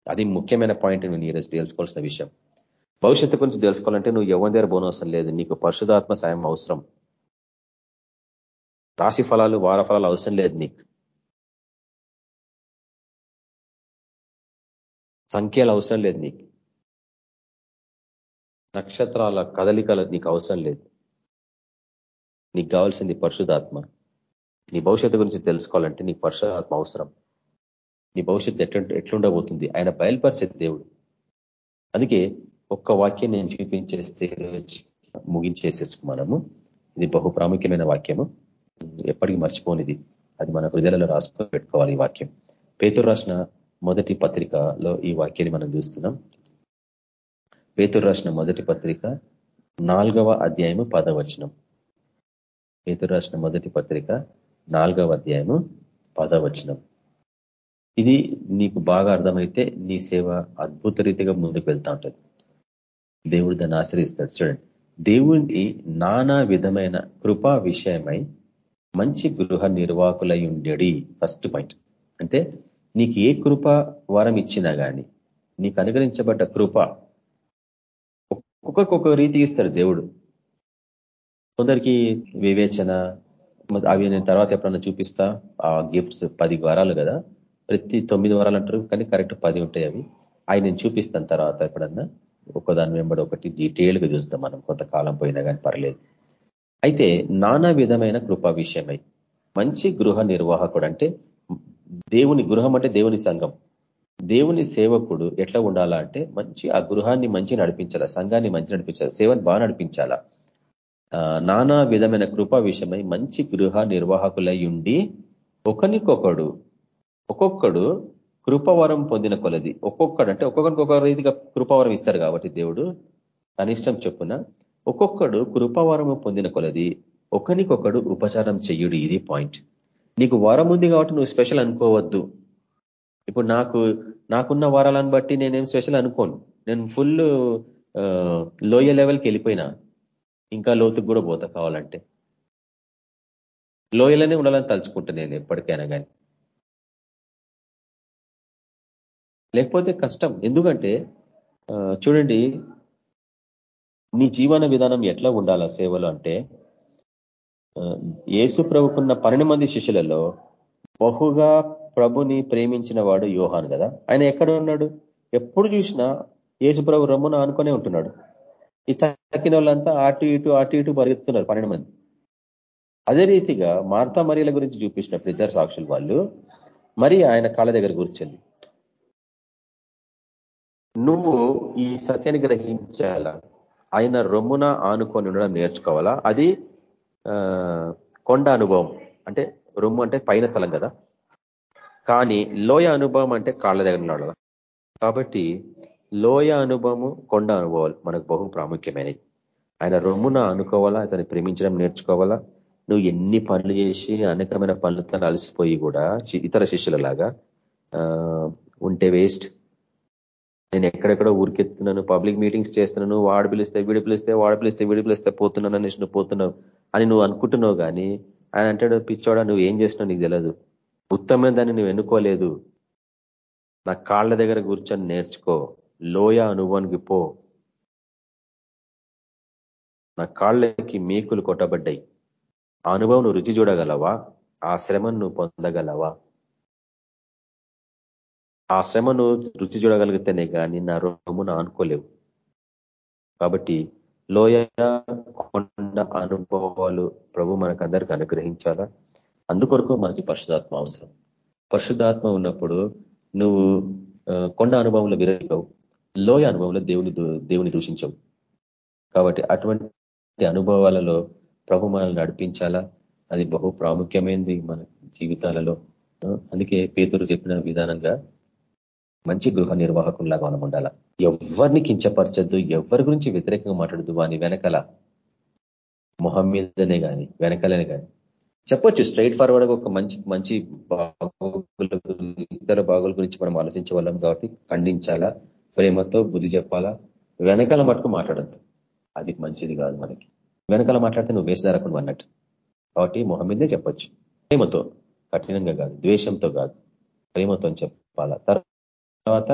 అది ముఖ్యమైన పాయింట్ నువ్వు ఈరోజు తెలుసుకోవాల్సిన విషయం. భవిష్యత్తు గురించి తెలుసుకోవాలంటే నువ్వు ఎవరి దగ్గర బోనవసరం లేదు. నీకు పరిశుధాత్మ సాయం అవసరం. రాశి ఫలాలు వార ఫలాలు అవసరం లేదు నీకు. సంఖ్యలు అవసరం లేదు నీకు. నక్షత్రాల కదలికలు నీకు అవసరం లేదు. నీకు కావాల్సింది పరిశుధాత్మ నీ భవిష్యత్తు గురించి తెలుసుకోవాలంటే నీకు పరిశుధాత్మ అవసరం. నీ భవిష్యత్తు ఎట్లా ఎట్లుండబోతుంది ఆయన బయలుపరిచేది దేవుడు. అందుకే ఒక్క వాక్యం నేను చూపించేస్తే ముగించేసేసు మనము. ఇది బహు ప్రాముఖ్యమైన వాక్యము. ఎప్పటికీ మర్చిపోనిది. అది మన హృదయాలలో రాసుకొని పెట్టుకోవాలి ఈ వాక్యం. పేతురు రాసిన మొదటి పత్రికలో ఈ వాక్యాన్ని మనం చూస్తున్నాం. పేతురు రాసిన మొదటి పత్రిక నాలుగవ అధ్యాయము పదవచనం. పేతురు రాసిన మొదటి పత్రిక నాలుగవ అధ్యాయము పదవచనం. ఇది నీకు బాగా అర్థమైతే నీ సేవ అద్భుత రీతిగా ముందుకు వెళ్తా ఉంటుంది. దేవుడు దాన్ని ఆశ్రయిస్తాడు. చూడండి. దేవుణ్ణి నానా విధమైన కృపా విషయమై మంచి గృహ నిర్వాహకులై ఉండేడి. First point. అంటే నీకు ఏ కృప వరం ఇచ్చినా కానీ నీకు అనుగ్రహించబడ్డ కృప ఒక్కొక్కరికి ఒక్కొక్క రీతి ఇస్తాడు దేవుడు. కొందరికి వివేచన అవి నేను తర్వాత ఎప్పుడన్నా చూపిస్తా. ఆ గిఫ్ట్స్ పది వారాలు కదా. ప్రతి తొమ్మిది వారాలు అంటారు కానీ కరెక్ట్ పది ఉంటాయి అవి. అవి నేను చూపిస్తాను తర్వాత ఎప్పుడన్నా. ఒకదాని వెంబడి ఒకటి డీటెయిల్గా చూస్తాం మనం కొంతకాలం పోయినా కానీ పర్లేదు. అయితే నానా విధమైన కృపా విషయమై మంచి గృహ నిర్వాహకుడు అంటే దేవుని గృహం అంటే దేవుని సంఘం. దేవుని సేవకుడు ఎట్లా ఉండాలా అంటే మంచి ఆ గృహాన్ని మంచి నడిపించాలా సంఘాన్ని మంచి నడిపించాలా సేవను బాగా నడిపించాలా. నానా విధమైన కృపా విషయమై మంచి గృహ నిర్వాహకులై ఉండి ఒకనికొకడు ఒక్కొక్కడు కృపవరం పొందిన కొలది. ఒక్కొక్కడు అంటే ఒక్కొక్కరికి ఒక్కొక్క రీతిగా కృపవరం ఇస్తారు కాబట్టి దేవుడు తన ఇష్టం చెప్పున ఒక్కొక్కడు కృపవరము పొందిన కొలది ఒకనికొకడు ఉపచారం చెయ్యుడు ఇది పాయింట్. నీకు వరం ఉంది కాబట్టి నువ్వు స్పెషల్ అనుకోవద్దు. ఇప్పుడు నాకు నాకున్న వరాలను బట్టి నేనేం స్పెషల్ అనుకోను. నేను ఫుల్ లోయ లెవెల్కి వెళ్ళిపోయినా. ఇంకా లోతుకు కూడా పోతా కావాలంటే. లోయలోనే ఉండాలని తలుచుకుంటా నేను ఎప్పటికైనా కానీ. లేకపోతే కష్టం. ఎందుకంటే చూడండి నీ జీవన విధానం ఎట్లా ఉండాలా సేవలు అంటే యేసు ప్రభుకున్న పన్నెండు మంది శిష్యులలో బహుగా ప్రభుని ప్రేమించిన వాడు యోహాన్ కదా. ఆయన ఎక్కడ ఉన్నాడు? ఎప్పుడు చూసినా యేసు ప్రభు రమ్మున అనుకునే ఉంటున్నాడు. ఈ తక్కిన వాళ్ళంతా అటు ఇటు అటు ఇటు పరిగెత్తుతున్నారు పన్నెండు మంది. అదే రీతిగా మార్తా మరియల గురించి చూపించినప్పుడు ఇద్దరు సాక్షులు వాళ్ళు మరి ఆయన కాళ్ళ దగ్గర కూర్చొని నువ్వు ఈ సత్యాన్ని గ్రహించాల? ఆయన రొమ్మున ఆనుకొని ఉండడం నేర్చుకోవాలా? అది కొండ అనుభవం. అంటే రొమ్ము అంటే పైన స్థలం కదా. కానీ లోయ అనుభవం అంటే కాళ్ళ దగ్గర ఉన్నాడు కాబట్టి లోయ అనుభవము కొండ అనుభవాలు మనకు బహు ప్రాముఖ్యమైనవి. ఆయన రొమ్మున అనుకోవాలా అతన్ని ప్రేమించడం నేర్చుకోవాలా? నువ్వు ఎన్ని పనులు చేసి అనేకమైన పనులతో అలసిపోయి కూడా ఇతర శిష్యులలాగా ఉంటే వేస్ట్ నేను ఎక్కడెక్కడో ఊరికెత్తున్నాను పబ్లిక్ మీటింగ్స్ చేస్తున్నాను వాడు పిలిస్తే వీడు పిలిస్తే వాడు పిలిస్తే వీడు పిలిస్తే పోతున్నాను అనేసి నువ్వు పోతున్నావు అని నువ్వు అనుకుంటున్నావు కానీ ఆయన అంటాడు పిచ్చోడా నువ్వు ఏం చేసినావు నీకు తెలియదు ఉత్తమైన దాన్ని నువ్వు ఎన్నుకోలేదు. నా కాళ్ళ దగ్గర కూర్చొని నేర్చుకో. లోయ అనుభవానికి పో. నా కాళ్ళకి మేకులు కొట్టబడ్డాయి. ఆ అనుభవం నువ్వు రుచి చూడగలవా? ఆ శ్రమను నువ్వు పొందగలవా? ఆ శ్రమను రుచి చూడగలిగితేనే కానీ నా రోమును ఆనుకోలేవు. కాబట్టి లోయ కొండ అనుభవాలు ప్రభు మనకు అందరికీ అనుగ్రహించాలా? అందుకొరకు మనకి పరిశుధాత్మ అవసరం. పరిశుధాత్మ ఉన్నప్పుడు నువ్వు కొండ అనుభవంలో విరగవు లోయ అనుభవంలో దేవుని దేవుని దూషించవు. కాబట్టి అటువంటి అనుభవాలలో ప్రభు మనల్ని నడిపించాలా? అది బహు ప్రాముఖ్యమైనది మన జీవితాలలో. అందుకే పేతురు చెప్పిన విధానంగా మంచి గృహ నిర్వాహకుల్లాగా మనం ఉండాల. ఎవరిని కించపరచద్దు ఎవరి గురించి వ్యతిరేకంగా మాట్లాడద్దు వాని వెనకల. మొహం మీదనే కానీ వెనకలనే కానీ చెప్పొచ్చు స్ట్రైట్ ఫార్వర్డ్ ఒక మంచి మంచి ఇతర బాగుల గురించి మనం ఆలోచించే వాళ్ళం కాబట్టి ఖండించాలా ప్రేమతో బుద్ధి చెప్పాలా వెనకాల మటుకు మాట్లాడద్దు. అది మంచిది కాదు మనకి. వెనకాల మాట్లాడితే నువ్వు వేసదారకుండా అన్నట్టు. కాబట్టి మొహం మీదే చెప్పొచ్చు. ప్రేమతో కఠినంగా కాదు ద్వేషంతో కాదు. ప్రేమతో చెప్పాలా. తర్వాత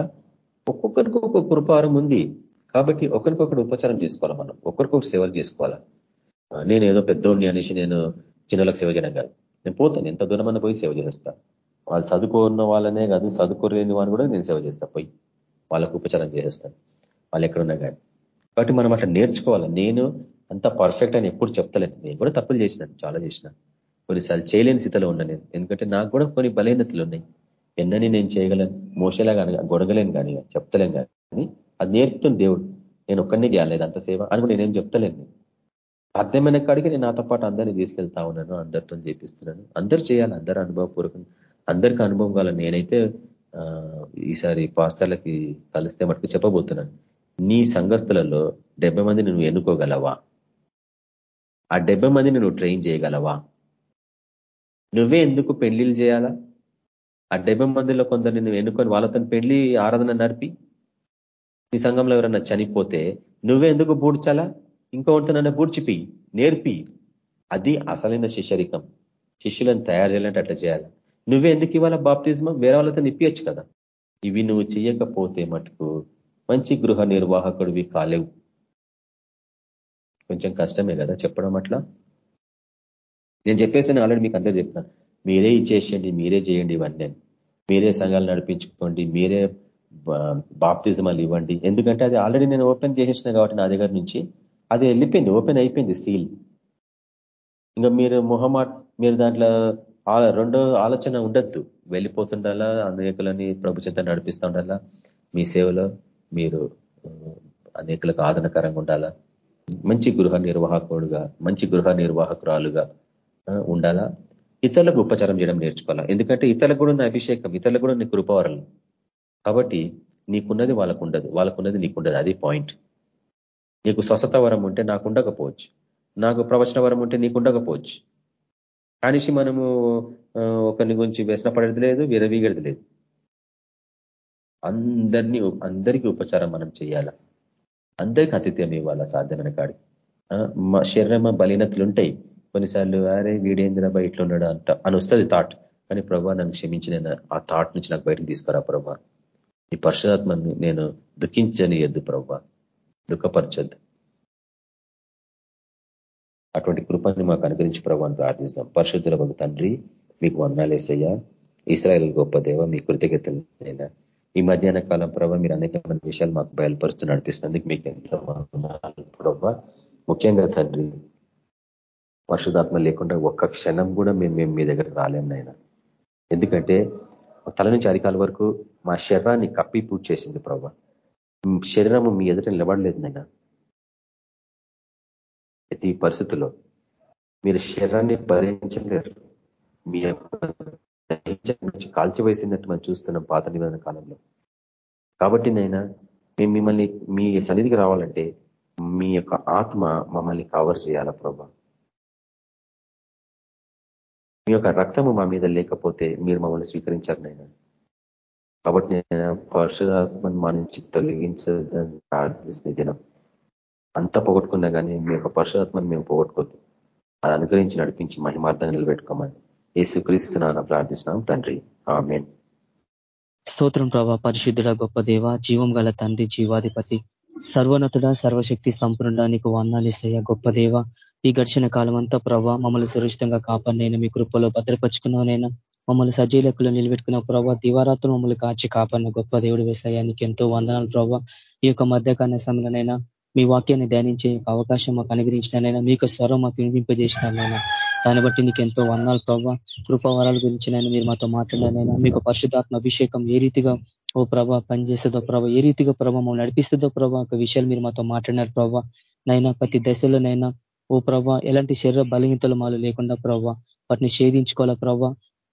ఒక్కొక్కరికి ఒక్కొక్క కృపారం ఉంది. కాబట్టి ఒకరికొకరు ఉపచారం చేసుకోవాలి మనం? ఒకరికొకరు సేవలు చేసుకోవాలా? నేను ఏదో పెద్దోడిని అనేసి నేను చిన్నలకు సేవ చేయడం కాదు. నేను పోతాను. ఎంత దూరమన్నా పోయి సేవ చేస్తా. వాళ్ళు చదువుకున్న వాళ్ళనే కాదు చదువుకోలేని వాళ్ళు కూడా నేను సేవ చేస్తా. పోయి వాళ్ళకు ఉపచారం చేసేస్తాను. వాళ్ళు ఎక్కడున్నా కానీ కాబట్టి మనం అట్లా నేర్చుకోవాలి? నేను అంత పర్ఫెక్ట్ అని ఎప్పుడు చెప్తలేను. నేను కూడా తప్పులు చేసినాను. చాలా చేసినాను. కొన్నిసార్లు చేయలేని స్థితిలో ఉన్నా నేను. ఎందుకంటే నాకు కూడా కొన్ని బలహీనతలు ఉన్నాయి. ఎన్నని నేను చేయగలను? మోసేలా కానీ గొడగలేను కానీ చెప్తలేను కానీ అది నేర్పుతుంది దేవుడు. నేను ఒక్కడిని చేయలేదు అంత సేవ అని నేనేం చెప్తలేను అర్థమైన కాడికి నేను నాతో పాటు అందరినీ తీసుకెళ్తా ఉన్నాను అందరితో చేపిస్తున్నాను. అందరు చేయాలి అందరూ అనుభవపూర్వకం అందరికీ అనుభవం కావాలి నేనైతే ఈసారి పాస్టర్లకి కలిస్తే మటుకు చెప్పబోతున్నాను. నీ సంఘస్థులలో డెబ్బై మందిని నువ్వు ఎన్నుకోగలవా? ఆ డెబ్బై మందిని నువ్వు ట్రైన్ చేయగలవా? నువ్వే ఎందుకు పెళ్ళిళ్ళు చేయాలా? ఆ డెబ్బై మందిలో కొందరిని నువ్వు ఎన్నుకొని వాళ్ళతో పెళ్ళి ఆరాధన నడిపి నీ సంఘంలో ఎవరన్నా చనిపోతే నువ్వే ఎందుకు బూడ్చాలా? ఇంకొకరితో నన్ను బూడ్చిపి నేర్పి. అది అసలైన శిష్యరికం. శిష్యులను తయారు చేయాలంటే అట్లా చేయాలి. నువ్వే ఎందుకు ఇవ్వాలా బాప్తిజం వేరే వాళ్ళతో నిప్పియచ్చు కదా. ఇవి నువ్వు చేయకపోతే మటుకు మంచి గృహ నిర్వాహకుడివి కాలేవు. కొంచెం కష్టమే కదా చెప్పడం అట్లా? నేను చెప్పేసి ఆల్రెడీ మీకు అందరూ చెప్పిన. మీరే ఇచ్చేసేయండి మీరే చేయండి ఇవన్నీ. మీరే సంఘాలు నడిపించుకోండి మీరే బాప్తిజమాలు ఇవ్వండి. ఎందుకంటే అది ఆల్రెడీ నేను ఓపెన్ చేసేసిన కాబట్టి నా దగ్గర నుంచి అది వెళ్ళిపోయింది ఓపెన్ అయిపోయింది సీల్. ఇంకా మీరు మొహమాట మీరు దాంట్లో రెండో ఆలోచన ఉండద్దు. వెళ్ళిపోతుండాలా అనేకులని ప్రభు చేత నడిపిస్తూ ఉండాలా మీ సేవలో మీరు అనేకులకు ఆదరణకరంగా ఉండాలా? మంచి గృహ నిర్వాహకుడుగా మంచి గృహ నిర్వాహకురాలుగా ఉండాలా? ఇతరులకు ఉపచారం చేయడం నేర్చుకోవాలా? ఎందుకంటే ఇతరులకు కూడా ఉన్న అభిషేకం ఇతరులకు కూడా నీ కృపవరలు కాబట్టి నీకున్నది వాళ్ళకు ఉండదు వాళ్ళకున్నది నీకుండదు. అది పాయింట్. నీకు స్వస్థత వరం ఉంటే నాకు ఉండకపోవచ్చు నాకు ప్రవచన వరం ఉంటే నీకు ఉండకపోవచ్చు కానిసి మనము ఒకరిని గురించి వ్యసన పడేది లేదు విరవీగడది లేదు. అందరినీ అందరికీ ఉపచారం మనం చేయాల? అందరికీ అతిథ్యం ఇవ్వాలా సాధ్యమైన కాడి మా శరీరం బలీనతలు ఉంటాయి కొన్నిసార్లు అరే వీడేంద్రబా ఇట్లా ఉన్నాడు అంట. అని వస్తుంది థాట్ కానీ ప్రభా నన్ను క్షమించి నేను ఆ థాట్ నుంచి నాకు బయటకు తీసుకురా ప్రభా. ఈ పరిశుధాత్మని నేను దుఃఖించనియద్దు ప్రభా. దుఃఖపరచద్దు. అటువంటి కృపని మాకు అనుగ్రహించి ప్రభావం ప్రార్థిస్తాం. పరిశుద్ధుల ఒక తండ్రి మీకు వందాలేసయ్యా ఇస్రాయల్ గొప్ప దేవ మీ కృతజ్ఞతలు ఈ మధ్యాహ్న కాలం ప్రభావ మీరు అనేకమైన విషయాలు మాకు బయలుపరుస్తూ నడిపిస్తున్నందుకు మీకు ఎంతో ప్రభావ ముఖ్యంగా తండ్రి పరిశుధాత్మ లేకుండా ఒక్క క్షణం కూడా మేము మేము మీ దగ్గర రాలేం నాయన. ఎందుకంటే తల నుంచి అధికాల వరకు మా శరీరాన్ని కప్పి పూజ చేసింది ప్రభా. శరీరము మీ ఎదుట నిలబడలేదు నాయన. ప్రతి పరిస్థితుల్లో మీరు శరీరాన్ని భరించలేరు మీ నుంచి కాల్చివేసినట్టు మనం చూస్తున్నాం పాత నిబంధన కాలంలో. కాబట్టి నైనా మేము మిమ్మల్ని మీ సన్నిధికి రావాలంటే మీ యొక్క ఆత్మ మమ్మల్ని కవర్ చేయాల ప్రభా? మీ యొక్క రక్తము మా మీద లేకపోతే మీరు మమ్మల్ని స్వీకరించారు కాబట్టి నేను పరిశుధాత్మను మా నుంచి తొలగించదని ప్రార్థిస్తున్న దినం. అంతా పోగొట్టుకున్నా కానీ మీ యొక్క పరుషాత్మని మేము పోగొట్టుకోద్దు అది అనుగ్రహించి నడిపించి మహిమార్థం నిలబెట్టుకోమని యేసుక్రీస్తున్నాను ప్రార్థిస్తున్నాం తండ్రి. ఆమెన్. స్తోత్రం ప్రభా పరిశుద్ధుడ గొప్ప దేవ జీవం గల తండ్రి జీవాధిపతి సర్వనతుడ సర్వశక్తి సంపూర్ణ నీకు వందాలేసయ్య గొప్ప దేవ. ఈ ఘర్షణ కాలం అంతా ప్రభా మమ్మల్ని సురక్షితంగా కాపాడినైనా మీ కృపలో భద్రపరుచుకున్నానైనా మమ్మల్ని సజీలకులు నిలబెట్టుకున్న ప్రభావ దివారాత్రులు మమ్మల్ని కాచి కాపాడిన గొప్ప దేవుడు వేసాయానికి ఎంతో వందనాలు ప్రభావ ఈ యొక్క మధ్యకాల సమయంలోనైనా మీ వాక్యాన్ని ధ్యానించే అవకాశం మాకు అనుగ్రహించినైనా మీకు స్వరం మాకు వినిపింపజేసినారైనా దాన్ని బట్టి నీకు ఎంతో వందాలు ప్రభావ కృపావరాల గురించి నేను మీరు మాతో మాట్లాడినైనా మీకు పరిశుధాత్మ అభిషేకం ఏ రీతిగా ఓ ప్రభా పనిచేస్తుందో ప్రభా ఏ రీతిగా ప్రభావ మమ్మల్ని నడిపిస్తుందో ప్రభా ఒక విషయాలు మీరు మాతో మాట్లాడినారు ప్రభా నైనా ప్రతి దశలోనైనా ఓ ప్రభా ఎలాంటి శరీర బలహీనతలు మాలు లేకుండా ప్రభావ వాటిని షేధించుకోవాలా ప్రభా?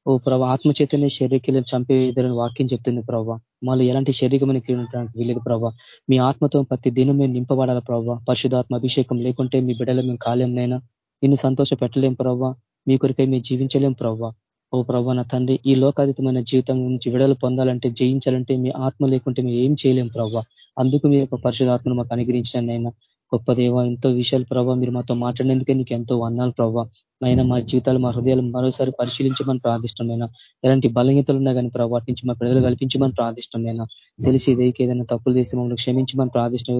ఓ ప్రభా ఆత్మచేతనే శరీరక్రియలు చంపేదని వాక్యం చెప్తుంది ప్రభావ మళ్ళీ ఎలాంటి శరీరమైన క్రియడానికి వీలేదు ప్రభా. మీ ఆత్మతో ప్రతి దినం మేము నింపబడాల ప్రభావ పరిశుధాత్మ అభిషేకం లేకుంటే మీ బిడ్డలు మేము కాలేంనైనా నిన్ను సంతోష పెట్టలేం ప్రభావ మీ కొరికై మేము జీవించలేం ప్రభావ ఓ ప్రభా నా తండ్రి ఈ లోకాతీతమైన జీవితం నుంచి విడుదల పొందాలంటే జయించాలంటే మీ ఆత్మ లేకుంటే మేము ఏం చేయలేం ప్రభావ అందుకు మీ యొక్క పరిశుధాత్మను మాకు అనుగ్రహించిన గొప్ప దేవ ఎంతో విషయాలు ప్రభావ మీరు మాతో మాట్లాడేందుకే నీకు ఎంతో వందాలు ప్రభావ నైనా మా జీవితాలు మా హృదయాలు మరోసారి పరిశీలించమని ప్రార్థిష్టమైన. ఎలాంటి బలహీతలు ఉన్నా కానీ ప్రభావ నుంచి మా ప్రజలు కల్పించమని ప్రార్థిష్టమైన. తెలిసి ఇదేకి ఏదైనా తప్పులు చేస్తే మమ్మల్ని క్షమించమని ప్రార్థిష్టం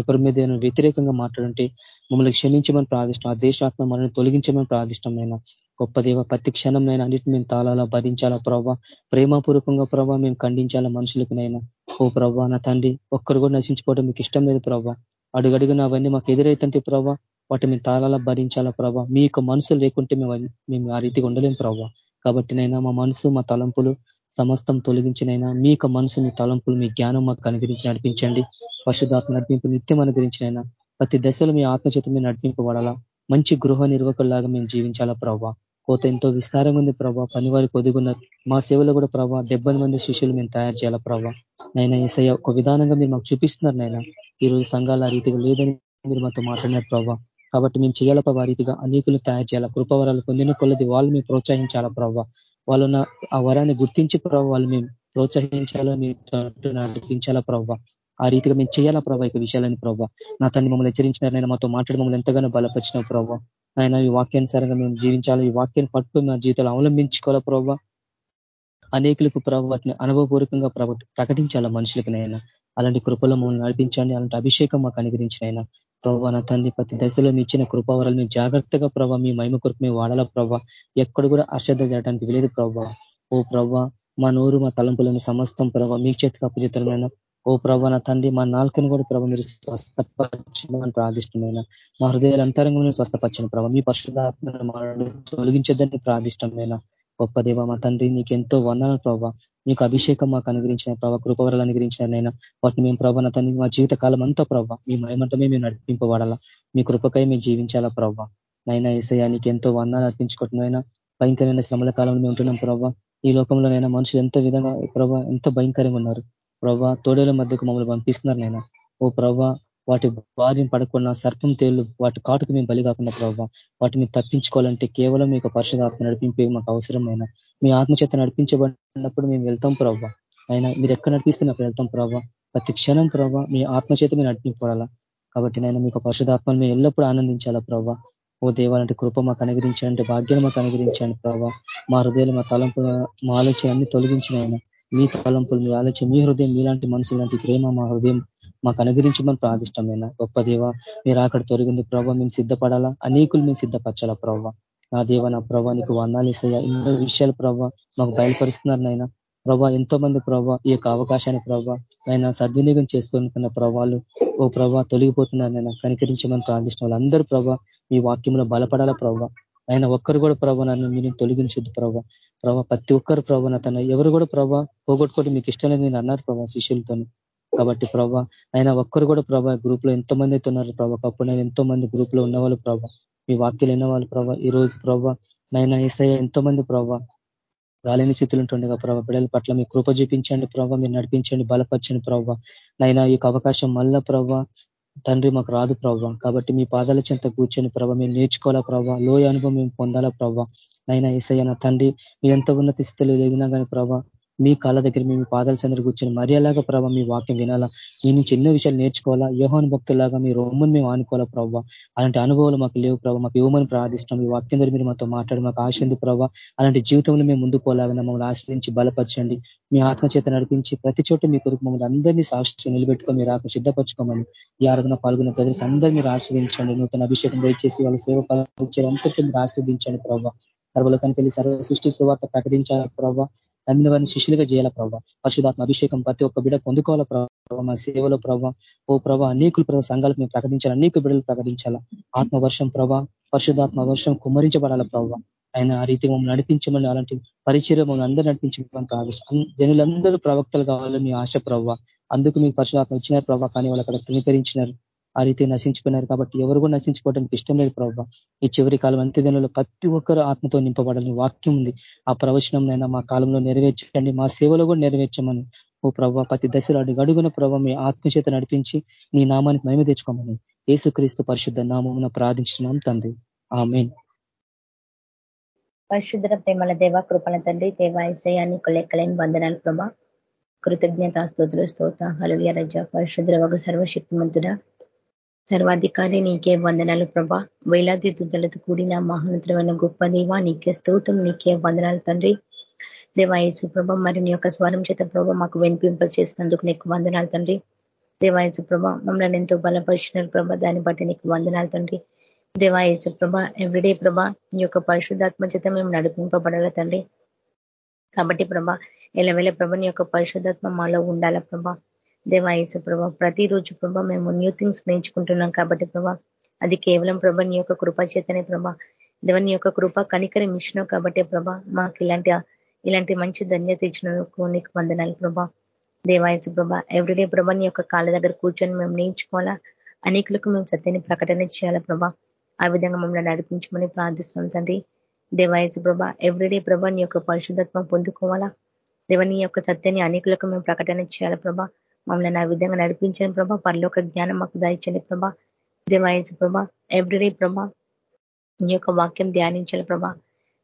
ఎవరి మీద ఏదైనా వ్యతిరేకంగా మాట్లాడుంటే మమ్మల్ని క్షమించమని ప్రార్థిష్టం. ఆ దేశాత్మ మనల్ని తొలగించమని ప్రార్థిష్టమైన. గొప్ప దేవ ప్రతి క్షణం నేను అన్నిటిని మేము తాళాలా భరించాలా ప్రభావ ప్రేమపూర్వకంగా ప్రభావ మేము ఖండించాలా మనుషులకునైనా ఓ ప్రభా నా తండ్రి ఒక్కరు కూడా నశించుకోవడం మీకు ఇష్టం లేదు ప్రభావ అడుగడుగున అవన్నీ మాకు ఎదురైతుంటే ప్రభావ వాటి మేము తాళాలా భరించాలా ప్రభావ మీ యొక్క మనసు లేకుంటే మేము మేము ఆ రీతిగా ఉండలేం ప్రభావ కాబట్టి నైనా మా మనసు మా తలంపులు సమస్తం తొలగించినైనా మీ యొక్క మనసు మీ తలంపులు మీ జ్ఞానం మాకు అనుగ్రహించి నడిపించండి. పశుధాత్మ నడిపింపు నిత్యం అనుగ్రహించినైనా ప్రతి దశలో మీ ఆత్మచేత మీరు నడిపింపబడాలా? మంచి గృహ నిర్వకుల్లాగా మేము జీవించాలా ప్రభావ పోతే ఎంతో విస్తారంగా ఉంది ప్రభావ పనివారి పొదుగున్నారు. మా సేవలో కూడా ప్రభావ డెబ్బై మంది శిష్యులు మేము తయారు చేయాలా ప్రభా. నైనా ఈసయ ఒక విధానంగా మీరు మాకు చూపిస్తున్నారు నైనా ఈ రోజు ఆ రీతిగా లేదని మీరు మాతో మాట్లాడినారు ప్రభావ కాబట్టి మేము చేయాల ప్రభా రీతిగా అనేకులు తయారు చేయాలా కృపవరాలు పొందిన కొలది వాళ్ళు మేము ప్రోత్సహించాలా ప్రభావ వాళ్ళున్న ఆ వరాన్ని గుర్తించి ప్రభావ వాళ్ళు మేము ప్రోత్సహించాలా మీరు నడిపించాలా ప్రభావ ఆ రీతిగా మేము చేయాలా ప్రభా ఇక విషయాలని ప్రభావ నా తన్ని మమ్మల్ని హెచ్చరించినారు నేను మాతో మాట్లాడి మమ్మల్ని ఎంతగానో బలపరిచిన ప్రభావ ఆయన ఈ వాక్యానుసారంగా మేము జీవించాలి. ఈ వాక్యాన్ని పట్టుకుని మా జీవితాలు అవలంబించుకోవాలా ప్రభావ అనేకులకు ప్రభావ వాటిని అనుభవపూర్వకంగా ప్రకటించాలా మనుషులకి నైనా అలాంటి కృపలో మమ్మల్ని నడిపించండి. అలాంటి అభిషేకం మాకు అనుగ్రహించిన ఆయన. ప్రభావ నా తండ్రి ప్రతి దశలో మీ ఇచ్చిన కృపావరాలు మీ జాగ్రత్తగా ప్రభావ మీ మహిమ కొరకు మేము వాడాల ప్రభావ ఎక్కడ కూడా అశ్రద్ధ చేయడానికి వీలేదు ప్రభావ ఓ ప్రభావ మా నోరు మా తలంపులను సమస్తం ప్రభావ మీ చేతికి అప్పజితమైన ఓ ప్రభా నా తండ్రి మా నాలుకను కూడా ప్రభ మీరు స్వస్థపరచమని ప్రార్థిష్టమైన మా హృదయాల అంతరంగంలో స్వస్థపరచని ప్రభావ మీ పరిశుధాత్మను తొలగించద్దని ప్రార్థిష్టమైన గొప్ప దేవ మా తండ్రి నీకు ఎంతో వందన ప్రభావ మీకు అభిషేకం మాకు అనుగ్రహించిన ప్రభావ కృపవరాలు అనుగ్రహించిన నైనా వాటిని మేము ప్రభావ నా తండ్రి మా జీవిత కాలం అంతా ప్రభావ మీ మయమంతమే మేము నడిపింపబడాలా. మీ కృపకై మేము జీవించాలా ప్రభావ నైనా ఈసయా నీకు ఎంతో వందాలు అర్పించుకుంటున్నాయినా భయంకరమైన శ్రమల కాలంలో మేము ఉంటున్నాం ప్రభావ ఈ లోకంలోనైనా మనుషులు ఎంతో విధంగా ప్రభావ ఎంతో భయంకరంగా ఉన్నారు. ప్రభా తోడేల మధ్యకు మమ్మల్ని పంపిస్తున్నారు నైనా ఓ ప్రభా వాటి బారిని పడకుండా సర్పం తేళ్ళు వాటి కాటుకు మేము బలి కాకుండా ప్రభావ వాటిని తప్పించుకోవాలంటే కేవలం మీకు పరిశుధాత్మ నడిపింపే మాకు అవసరమైన మీ ఆత్మచేత నడిపించబడినప్పుడు మేము వెళ్తాం ప్రభావ అయినా మీరు ఎక్కడ నడిపిస్తే మేము వెళ్తాం ప్రభావ ప్రతి క్షణం ప్రభావ మీ ఆత్మచేత మీరు నడిపింపడాలా కాబట్టి నేను మీకు పరిశుధాత్మను మేము ఎల్లప్పుడూ ఆనందించాలా ప్రభావ ఓ దేవాలంటే కృప మాకు అనుగ్రహించండి భాగ్యం మాకు అనుగ్రహించండి ప్రభావ మా హృదయాలు మా తలంపు మా ఆలోచన అన్ని తొలగించిన మీ తలంపులు మీ ఆలోచన మీ హృదయం మీలాంటి మనసు లాంటి ప్రేమ మా హృదయం మాకు అనుగ్రహించమని ప్రార్థిష్టమైన గొప్ప దేవ మీరు అక్కడ తొరిగింది ప్రభావ మేము సిద్ధపడాలా? అనేకులు మేము సిద్ధపరచాలా ప్రభావ నా దేవ నా ప్రభావ నీకు వందాలేసయ్యా ఎన్నో విషయాలు ప్రభావ మాకు బయలుపరుస్తున్నారు నాయన. ప్రభా ఎంతో మంది ప్రభావ ఈ యొక్క అవకాశాన్ని ప్రభావ ఆయన సద్వినియోగం చేసుకున్న ప్రభావాలు ఓ ప్రభా తొలగిపోతున్నారు నేను కనికరించమని ప్రార్థిష్టం వాళ్ళందరూ ప్రభా మీ వాక్యంలో బలపడాలా ప్రభావ ఆయన ఒక్కరు కూడా ప్రభా నన్ను మీరు తొలగించొద్దు ప్రభా. ప్రభా ప్రతి ఒక్కరు ప్రభా తన ఎవరు కూడా ప్రభా పోగొట్టుకోవడం మీకు ఇష్టం లేదు నేను అన్నారు ప్రభా శిష్యులతో కాబట్టి ప్రభా ఆయన ఒక్కరు కూడా ప్రభా గ్రూప్లో ఎంతో మంది అయితే ఉన్నారు ప్రభా. అప్పుడు నేను ఎంతో మంది గ్రూప్లో ఉన్నవాళ్ళు ప్రభా. మీ వాక్యాలు విన్నవాళ్ళు ప్రభా. ఈ రోజు ప్రభా నైనా ఈసయ ఎంతో మంది ప్రభా రాలేని స్థితులు ఉంటుండగా ప్రభావ బిడ్డల పట్ల మీ కృప చూపించండి ప్రభావ మీరు నడిపించండి బలపరచండి ప్రభావ నైనా ఈ అవకాశం మళ్ళా ప్రభావ తండ్రి మాకు రాదు ప్రభావ కాబట్టి మీ పాదాల చెంత కూర్చొని ప్రభావ మేము నేర్చుకోవాలా ప్రభావ లోయ అనుభవం మేము పొందాలా ప్రభావ నైనా ఏసయ్య నా తండ్రి మీ ఎంత ఉన్నత స్థితిలో ఎదిగినా కానీ ప్రభావ మీ కాళ్ళ దగ్గర మేము పాదాల చంద్ర కూర్చొని మర్యాలాగా ప్రభావ మీ వాక్యం వినాలా? మీ నుంచి ఎన్నో విషయాలు నేర్చుకోవాలా? యోహాన్ భక్తులాగా మీ రొమ్మని మేము ఆనుకోవాలా ప్రభావ అలాంటి అనుభవాలు మాకు లేవు ప్రభావ మాకు ఇవ్వమని ప్రార్థిస్తాం మీ వాక్యం ద్వారా మీరు మాతో మాట్లాడి మాకు ఆశ ఉంది ప్రభావ అలాంటి జీవితంలో మేము ముందు పోలాగా మమ్మల్ని ఆశ్రయించి బలపరచండి. మీ ఆత్మచేత నడిపించి ప్రతి చోట మీ కొరకు మమ్మల్ని అందరినీ సాక్షి నిలబెట్టుకో మీరు ఆకు సిద్ధపరచుకోమని ఈ ఆరాధన పాల్గొన్న ప్రజలు అందరూ మీరు ఆశ్రదించండి నూతన అభిషేకం దయచేసి వాళ్ళ సేవ పాలించారు అంతటి మీరు ఆశ్రదించండి ప్రభావ సర్వలోకానికి వెళ్ళి సర్వ సృష్టి సువార్త ప్రకటించాల ప్రభావ నమ్మిన వారిని శిష్యులుగా చేయాల ప్రభావ పరిశుధాత్మ అభిషేకం ప్రతి ఒక్క బిడ పొందుకోవాల ప్రభావ మా సేవలో ప్రభావ ఓ ప్రభావ అనేకులు ప్రభావ సంఘాలకు మేము ప్రకటించాలి? అనేక బిడలు ప్రకటించాలా? ఆత్మవర్షం ప్రభా పరిశుధాత్మ వర్షం కుమరించబడాల ప్రభావ ఆయన ఆ రీతి మమ్మల్ని నడిపించమని అలాంటి పరిచయం మమ్మల్ని అందరూ నడిపించమని కావాలి జనులందరూ ప్రవక్తలు కావాలని మీ ఆశ ప్రవ్వ. అందుకు మీకు పరిశుధాత్మ ఇచ్చినారు ప్రభావ కానీ వాళ్ళు అక్కడ తృణీకరించినారు. ఆ రీతి నశించిపోయినారు కాబట్టి ఎవరు కూడా నశించుకోవడానికి ఇష్టం లేదు ప్రభావ ఈ చివరి కాలం అంత్య దినంలో ప్రతి ఒక్కరు ఆత్మతో నింపబడాలని వాక్యం ఉంది. ఆ ప్రవచనంనైనా మా కాలంలో నెరవేర్చండి మా సేవలో కూడా నెరవేర్చమని. ఓ ప్రభావ ప్రతి దశలో అడుగు అడుగున ప్రభావ మీ ఆత్మచేత నడిపించి నీ నామానికి మేము తెచ్చుకోమని ఏసుక్రీస్తు పరిశుద్ధ నామమున ప్రార్థించినాం తండ్రి. ఆ మెయిన్ పరిశుద్ర ప్రేమల దేవ కృపణ తండ్రి దేవాయసయాన్ని కొలెక్కలేని వందనాలు ప్రభా. కృతజ్ఞత స్తోత్రులు స్తోత హలుయ రజ పరిశుద్ర ఒక సర్వశక్తిమంతుడ. సర్వాధికారి నీకే వందనాలు ప్రభా. వేలాది దుద్దలతో కూడిన మహోన్నతమైన గొప్ప దేవ నీకే స్తోత్రం నీకే వందనాలు తండ్రి. దేవాయసు ప్రభ మరి నీ యొక్క స్వరం చేత ప్రభ మాకు వినిపింప చేసినందుకు నీకు వందనాలు తండ్రి. దేవాయసు ప్రభ మమ్మల్ని ఎంతో బలపరిచిన ప్రభ దాన్ని బట్టి నీకు వందనాలు తండ్రి. దేవాయసు ప్రభ ఎవ్రీడే ప్రభ నీ యొక్క పరిశుద్ధాత్మ చేత మేము నడిపింపబడాల తండ్రి. కాబట్టి ప్రభ ఎలవేళ ప్రభ నీ యొక్క పరిశుద్ధాత్మ మాలో ఉండాల ప్రభ. దేవాయసు ప్రభ ప్రతిరోజు ప్రభ మేము న్యూ థింగ్స్ నేర్చుకుంటున్నాం కాబట్టి ప్రభ అది కేవలం ప్రభ నీ యొక్క కృప చేతనే ప్రభ దేవని యొక్క కృప కనికరి మిషన్ కాబట్టి ప్రభ మాకు ఇలాంటి ఇలాంటి మంచి ధన్యత ఇచ్చినందుకు నీకు వందనాలు ప్రభా. దేవాయసు ప్రభా ఎవ్రీడే ప్రభా నీ యొక్క కాళ్ళ దగ్గర కూర్చొని మేము నేర్చుకోవాలా? అనేకులకు మేము సత్యాన్ని ప్రకటన చేయాలా ప్రభా? ఆ విధంగా మమ్మల్ని నడిపించమని ప్రార్థిస్తున్నాం తండ్రి. దేవాయసు ప్రభ ఎవ్రీడే ప్రభా నీ యొక్క పరిశుద్ధత్వం పొందుకోవాలా? దేవని యొక్క సత్యాన్ని అనేకులకు మేము ప్రకటన చేయాలా ప్రభా? మమ్మల్ని ఆ విధంగా నడిపించండి ప్రభా. పరలోక జ్ఞానం మాకు దాయించండి ప్రభా. దేవాయించు ప్రభా. ఎవ్రీడే ప్రభా నీ యొక్క వాక్యం ధ్యానించాలి ప్రభా.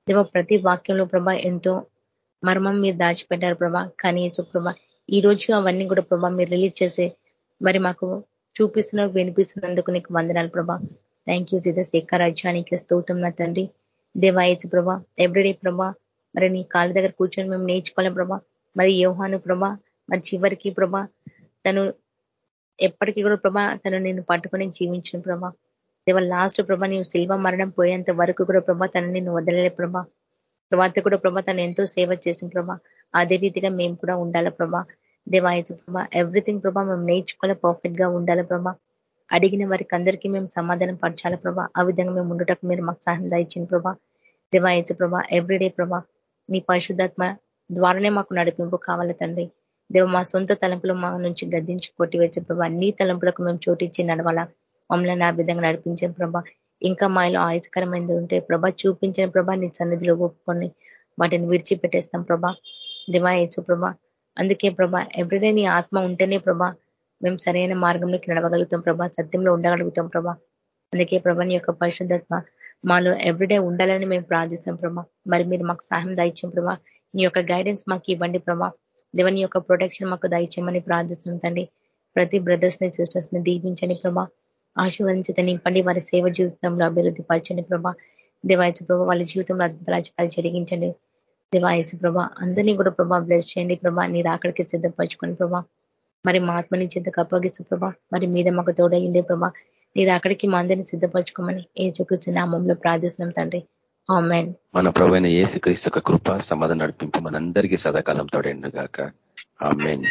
దేవ ప్రతి వాక్యంలో ప్రభా ఎంతో మర్మం మీరు దాచిపెట్టారు ప్రభా. కానీ ప్రభా ఈ రోజు అవన్నీ కూడా ప్రభా మీరు రిలీజ్ చేసే మరి మాకు చూపిస్తున్నారు వినిపిస్తున్నందుకు నీకు వందనాలు ప్రభా. థ్యాంక్ యూ సీత శేఖ రాజ్యానికి స్తోత్రం నా తండ్రి. దేవాయచు ప్రభా ఎవ్రీడే ప్రభా మరి నీ కాళ్ళ దగ్గర కూర్చొని మేము నేర్చుకోవాలి ప్రభా. మరి యోహాను ప్రభా మరి చివరికి ప్రభా తను ఎప్పటికీ కూడా ప్రభా తను నేను పట్టుకొని జీవించిన ప్రభా. దేవ లాస్ట్ ప్రభా నీవు శిల్వ మరణం పోయేంత వరకు కూడా ప్రభా తను నేను వదలలే ప్రభా. తర్వాత కూడా ప్రభా తను ఎంతో సేవ చేసిన ప్రభా. అదే రీతిగా మేము కూడా ఉండాలి ప్రభా. దేవాయచు ప్రభా ఎవ్రీథింగ్ ప్రభా మేము నేర్చుకోవాలి పర్ఫెక్ట్గా ఉండాలి ప్రభా. అడిగిన వారికి అందరికీ మేము సమాధానం పరచాలి ప్రభా. ఆ విధంగా మేము ఉండటకు మీరు మాకు సహాయం దాయించింది ప్రభా. దేవాయచు ప్రభా ఎవ్రీడే ప్రభా నీ పరిశుద్ధాత్మ ద్వారానే మాకు నడిపింపు కావాలి తండ్రి. దేవ మా సొంత తలంపులు మా నుంచి గద్దించి కొట్టివేసే ప్రభా అన్ని తలంపులకు మేము చోటిచ్చి నడవాలా? మమ్మల్ని ఆ విధంగా నడిపించిన ప్రభా ఇంకా మాలో ఆయుస్కరమైనది ఉంటే ప్రభా చూపించిన ప్రభా నీ సన్నిధిలో ఒప్పుకొని వాటిని విడిచిపెట్టేస్తాం ప్రభా. దివాయచ్చు ప్రభా అందుకే ప్రభా ఎవ్రీడే నీ ఆత్మ ఉంటేనే ప్రభా మేము సరైన మార్గంలోకి నడవగలుగుతాం ప్రభా సత్యంలో ఉండగలుగుతాం ప్రభా. అందుకే ప్రభా నీ యొక్క పరిశుద్ధత్వ మాలో ఎవ్రీడే ఉండాలని మేము ప్రార్థిస్తాం ప్రభా. మరి మీరు మాకు సహాయం దాయించాం ప్రభా. నీ యొక్క గైడెన్స్ మాకు ఇవ్వండి ప్రభా. దేవని యొక్క ప్రొటెక్షన్ మాకు దయచేయమని ప్రార్థిస్తున్నాం తండ్రి. ప్రతి బ్రదర్స్ని సిస్టర్స్ని దీపించని ప్రభా. ఆశీర్వదించి నింపండి వారి సేవ జీవితంలో అభివృద్ధి పరచండి ప్రభా. దేవాయసు ప్రభా వాళ్ళ జీవితంలో అద్భుతాలు జరిగించండి. దేవాయసు ప్రభా అందరినీ కూడా ప్రభా బ్లెస్ చేయండి ప్రభా. నీరు అక్కడికి సిద్ధపరచుకోండి ప్రభా మరి మా ఆత్మని చింతకు అప్పగిస్తూ ప్రభా మరి మీద మాకు తోడయిందే ప్రభా. మీరు అక్కడికి మా అందరినీ సిద్ధపరచుకోమని ఏ చూకృష్ణ నామంలో ప్రార్థిస్తున్నాం తండ్రి. మన ప్రవైన ఏసు క్రీస్తు కృప సమాధానం నడిపింపు మనందరికీ సదాకాలం తోడైండుగాక. ఆమెన్